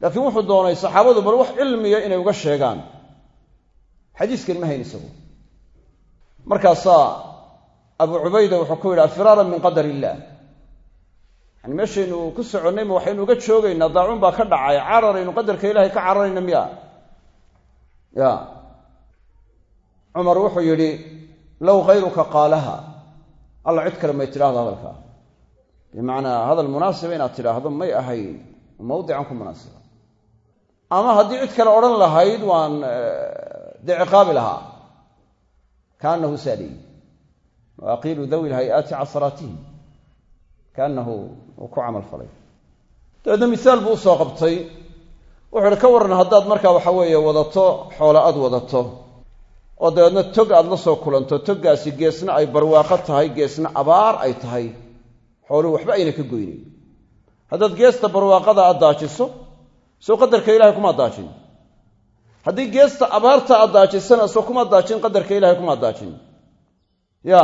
Speaker 1: Laakiin wuxuu doonay saxaabadu bal wax cilmiya inay uga sheegaan xadiiskan ma hayn isagu. Markaasaa abu cubayda wuxuu ku yidhi afiraaran min qadar illaah yani meeshaynu ku soconnay ma waxaynu uga joogaynaa daacuun baa ka dhacay cararaynu qadarka ilaahay ka cararayna miya. Ya. Cumar wuxuu yidhi low khayruka qaalaha. Alla cid kale may tidhahdo hadalkaa bimacnaa hadal munaasiba inaad tidhaahdo may ahayn mawdican ku munaasiba ama haddii cid kale odhan lahayd waan dee ciqaabi lahaa. Kaanahu saaliy waaqiilu dawi lhay-aati casaraatihim kaanahu uu ku camal falay. Dabeedna misaal buu u soo qabtay. Wuxuu ihi ka warran haddaad markaa waxa weeye wadato xoolo aad wadato oo dabeedna tog aad la soo kulanto toggaasi geesna ay barwaaqo tahay geesna abaar ay tahay xooluhu waxba ayna ka goynin. Haddaad geesta barwaaqada aad daajiso soo qadarka ilahay kumaa daajin haddii geesta abaarta aad daajisana soo kuma daajin qadarka ilahay kumaa daajin. Ya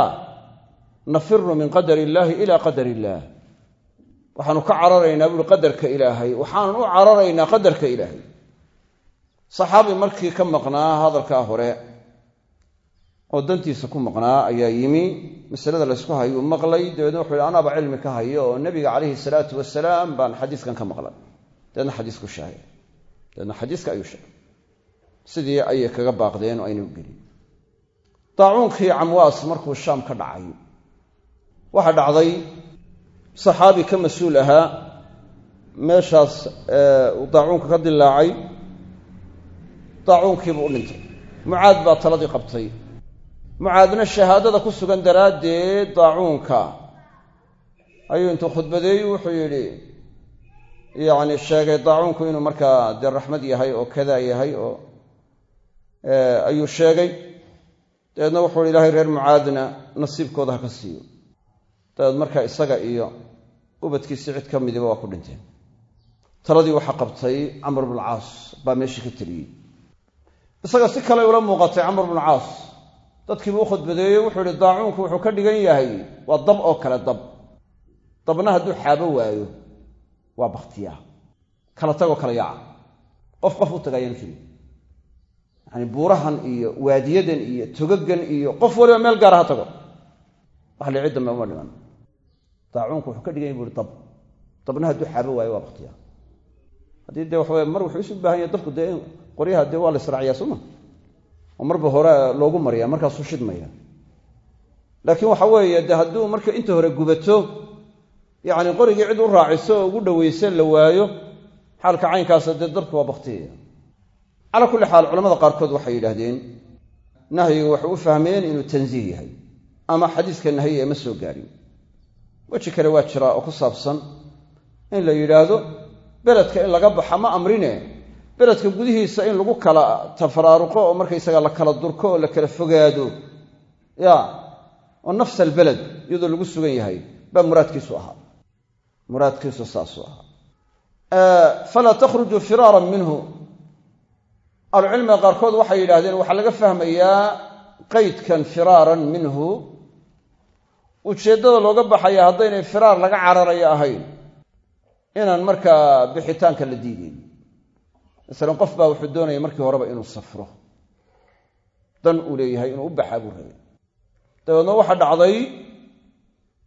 Speaker 1: nafiru min qadar illaahi ilaa qadar illaah waxaanu ka cararaynaa buui qadarka ilaahay. Waxaanan u cararaynaa qadarka ilaahay. Saxaabi markii ka maqnaa hadalkaa hore oo dantiisa ku maqnaa ayaa yimi masalada laysku hayuu maqlay dabeedna wuxuu yhi anaaba cilmi ka hayo. Oo nebiga calayhi salaatu wasalaam baan xadiiskan ka maqlay dabeedna xadiisku sheegay dabeedna xadiiska ayuu sheegay sidii ayay kaga baaqdeen oo aynay u gelin daacuunkii camwaas markuu shaam ka dhacay waxaa dhacday saxaabi ka mas'uul ahaa meeshaas uu daacuunka ka dilaacay daacuunkiibuu u dhintay. Mucaad baa taladii qabtay. Mucaadna shahaadada ku sugan daraaddeed daacuunka. Ayuu intuu khudbadeeyu wuxuu yidhi yacni sheegay daacuunku inuu markaa dee raxmad yahay oo kadaa yahay oo ayuu sheegay. Dabeedna wuxuu hi ilaahay reer mucaadna nasiibkooda ha ka siiyo. Dabeed markaa isaga iyo ubadkiisii cid ka midiba waa ku dhinteen. Taladii waxaa qabtay camr bnucaas baa meeshii ka teliyey isaga si kale ula muuqatay camr bnucaas dadkiibuu u khudbadeeyey wuxuu ihi daacuunku wuxuu ka dhigan yahay waa dab oo kale dab. Dabna hadduu xaabo waayo waa baktiyaa kala tagoo kala yaaca. Qof qof u tagaayaan jiri yani buurahan iyo waadiyadan iyo togagan iyo qof waliba meel gaara ha tago. Wax li cid dambe uma dhiman. Daacuunku wuxuu ka dhigan yahy buui dab. Dabna hadduu xaabo waayo waa baktiyaa haddii dee waxawe mar wuxuu isu baahan yahay dabku dee qoryaha dee waa la israaciyaa sooma oo marba hore loogu maryaa markaasuu shidmaya. Laakiin waxa weeye dee hadduu marka inta hore gubato yacni qorigii cid u raaciso oo ugu dhowayse la waayo xaalka caynkaasa dee dabku waa baktiyaya calaa kulli xaal culamada qaarkood waxay yidhaahdeen nahyigu waxay u fahmeen inuu tansiih yahay ama xadiiska nahyi ee ma soo gaadhin weji kale waa jiraa oo ku saabsan in la yidhaahdo beledka in laga baxa ma amrine beledka gudihiisa in lagu kala tafaraaruqo oo markaysaga la kala durko oo la kala fogaado. Ya oo nafs albeled iyadoo lagu sugan yahay baa muraadkiisu ahaa. Muraadkiisu saasuu minhu ahlucilmiga qaarkood waxay yidhahdeen waxaa laga fahmayaa qeydkan firaaran minhu. Ujeeddada looga baxaya haddaynay firaar laga cararayo ahayn inaan markaa bixitaanka la diideyn masalan qof baa wuxuu doonaya markii horeba inuu safro. Dan uu leeyahay inuu u baxaa buu rabay. Dabeedna waxaa dhacday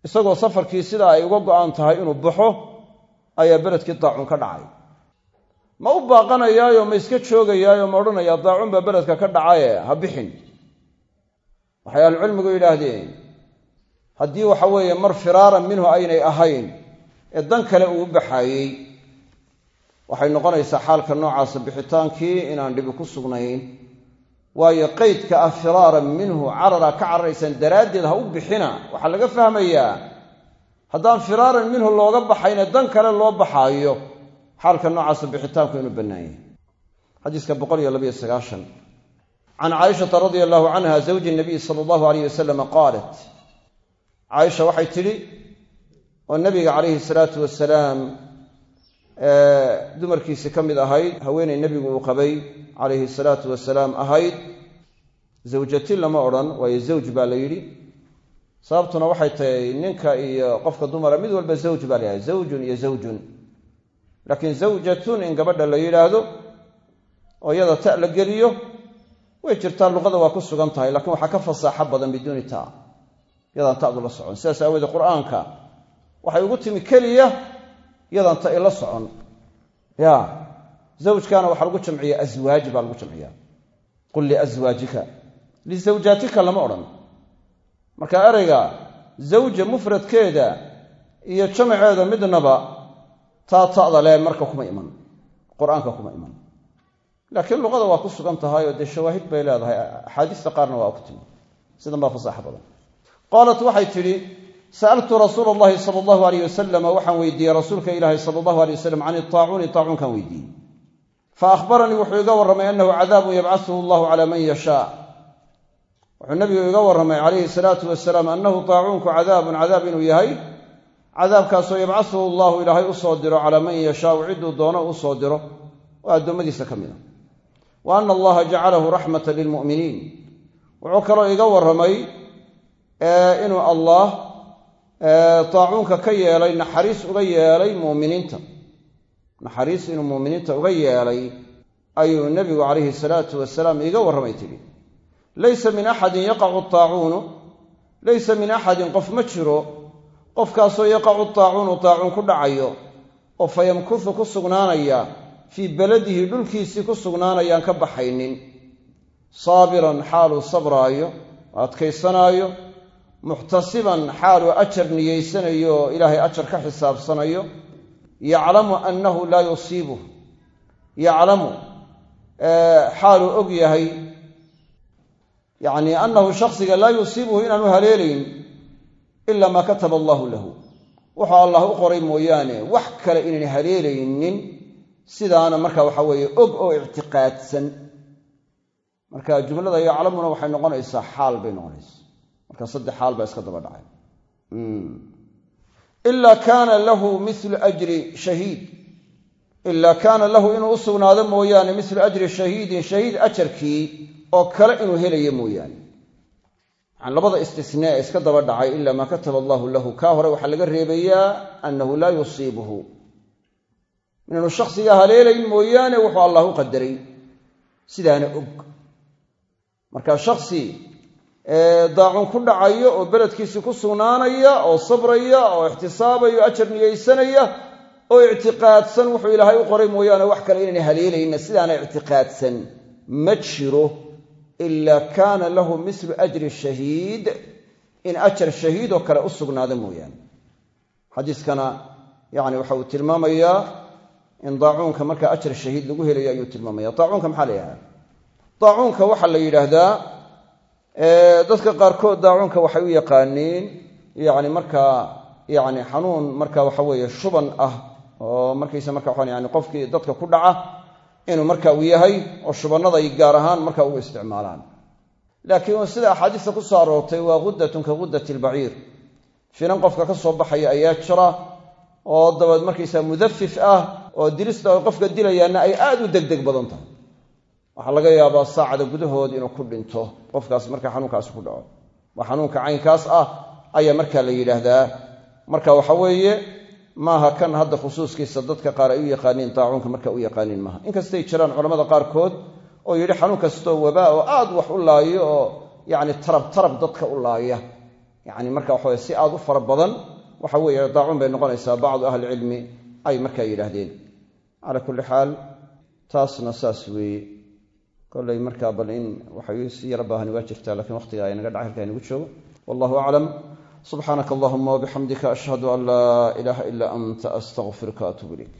Speaker 1: isagoo safarkii sidaa ay uga go'an tahay inuu baxo ayaa beledkii daacun ka dhacay ma u baaqanayaayo ma iska joogayaayo ma odhanayaa daacun baa beledka ka dhacaye ha bixin. Waxay ahlucilmigu yidhaahdeen haddii waxa weeye mar firaaran minhu aynay ahayn ee dan kale uu baxaayey. Waxay noqonaysaa xaalka noocaasa bixitaankii inaan dhibi ku sugnayn. Waayo qeydka ah firaaran minhu cararaa ka cararaysaan daraaddeed ha u bixina. Waxaa laga fahmayaa haddaan firaaran minhu looga baxayne dan kale loo baxaayo xaalka noocaasa bixitaanku inuu bannaan yahay. Xadiiska boqol iyo labayo sagaashan. Can caaishata radia allahu canha zawji nabiy sala allahu alayh wasalam qaalat caaisha waxay tidhi oo nabiga calayhi salaatu wasalaam dumarkiisi ka mid ahayd haweenay nebigu uu qabay calayhi salaatu wasalaam ahayd zawjatin lama odhan waayo zawj baa la yidhi. Sababtuna waxay tahay ninka iyo qofka dumara mid walba zawj baa layahay zawjun iyo zawjun laakiin zawjatun in gabadha la yidhaahdo oo iyada ta la geliyo way jirtaa luqada waa ku sugan tahay. Lakiin waxaa ka fasaaxo badan biduuni ta. Yadaan ta'du la socon. Sidaas aawoodee qur'aanka waxay ugu timi keliya yadaan ta ila socon. Ya zawjkaana waxaa lagu jamciya aswaaj baa lagu jamciya qul liaswaajika lisawjaatika lama odhan. Marka ereyga zawja mufradkeeda iyo jamaceeda midnaba taa ta'da marka kuma iman. Qur'aanka kuma iman. Laakiin luqada waa ku sugan tahay oo dee shawaahid bay leedahay. Axaadiista qaarna waa ku timi sidan baa fasaaxo badan. Qaalat waxay tidhi sa'altu rasuula allahi sala allahu wasalama waxaan weydiiyey rasuulka ilaahi sala allahu aleyh wasalam can itaacuuni taacuunkan weydiiyey. Fa akhbaranii wuxuu iga warramay annahu cadaabun yabcahuhu allahu cala man yashaa. Wuxuu nabigu iga warramay calayhi salaatu wasalaam annahu taacuunku cadaabun cadaab inuu yahay cadaabkaasoo yabcahuhu allahu ilaahay u soo diro calaa man yashaau cidduu doono u soo diro oo addoommadiisa ka mid a wa ana allaha jacalahu raxmatan lilmu'miniin wuxuu kaloo iga warramay inuu allah taacuunka ka yeelay naxariis uga yeelay muminiinta. Naxariis inuu muuminiinta uga yeelay ayuu nebigu calayhi salaatu wasalaam iiga warramay tidhi laysa min axadin yaqacu taacuunu laysa min axadin qof ma jiro qofkaasoo yaqacu taacuunu taacuun ku dhacayo oo fa yamkusu ku sugnaanaya fii beladihi dhulkiisii ku sugnaanayaan ka baxaynin. Saabiran xaaluu sabraayo adkaysanaayo muxtasiban xaaluu ajar niyeysanayo oo ilaahay ajar ka xisaabsanayo. Yaclamu annahu laa yusiibuh. Yaclamu xaaluu og yahay yacni annahu shakhsiga laa yusiibuhu inaanu haleelayn ilaa maa kataba allahu lahu. Wuxuu allah u qoray mooyaane wax kale inaan haleelaynin sidaana marka waxa weeye og oo ictiqaadsan. Marka jumlada yaclamuna waxay noqonaysaa xaal bay noqonaysaa. Marka saddex xaal baa iska daba dhacay ilaa kaana lahu milu ajri shahiid. Ilaa kaana lahu inuu u sugnaado mooyaane milu ajri shahiidin shahiid ajarkii oo kale inuu helayo mooyaane yani labada istisnaa ee iska daba dhacay ilaa maa kataba allahu lahu. Kaa hore waxaa laga reebayaa annahu laa yusiibuhu. Inaanu shakhsiga haleelayn mooyaane wuxuu allah u qadaray. Sidaana og. Marka shaksi daacun ku dhacayo oo beledkiisii ku sugnaanaya oo sabraya oo ixtisaabaya o ajar niyeysanaya oo ictiqaadsan wuxuu ilaahay u qoray mooyaane wax kale inayna haleelayna. Sidaana ictiqaadsan. Ma jiro ilaa kaana lahu mislu ajri shahiid in ajar shahiid oo kale u sugnaada mooyaane. Xadiiskana yani waxa uu tilmaamayaa in daacuunka markaa ajar shahiid lagu helayo ayuu tilmaamaya. Daacuunka maxaa la yidhahdaa daacuunka waxaa la yidhaahdaa dadka qaarkood daacuunka waxay u yaqaaniin yani markaa yani xanuun marka waxa weeye shuban ah oo markaysa marka yani qofkii dadka ku dhaca inuu marka uu yahay oo shubannaday gaar ahaan marka ugu isticmaalaan. Laakiin sida axaadiista ku soo aroortay waa guddatun ka guddati albaciir finan qofka ka soo baxaya ayaa jira oo dabeed markaysa mudafif ah oo dilista qofka dilayaanna ay aad u degdeg badan tahay. Waxaa laga yaabaa saacada gudahood inuu ku dhinto qofkaas marka xanuunkaasi ku dhaco. Waa xanuunka caynkaas ah ayaa markaa la yidhaahdaa. Marka waxa weeye maaha kan hadda khusuuskiisa dadka qaar ay u yaqaaniin daacuunka marka u yaqaaniin maaha. Inkastay jiraan culamada qaarkood oo yidhi xanuun kastoo wabaa oo aad wax u laayo oo yacni tarab tarab dadka u laaya. Yacni marka waxaweye si aad u fara badan waxa weeye daacuun bay noqonaysaa bacdu ahlicilmi ay markaa yidhaahdeen. Calaa kulli xaal taasna saas weeye. Kollay markaa bal in waxay si yaro baahani waa jirtaa lakiin waqtiga ay naga dhaca halkaa inagu joogo. Wallahu aclam subxaanaka allahuma wabixamdika ashhadu an laa ilaaha ilaa anta astaqfiruka atuub ilayk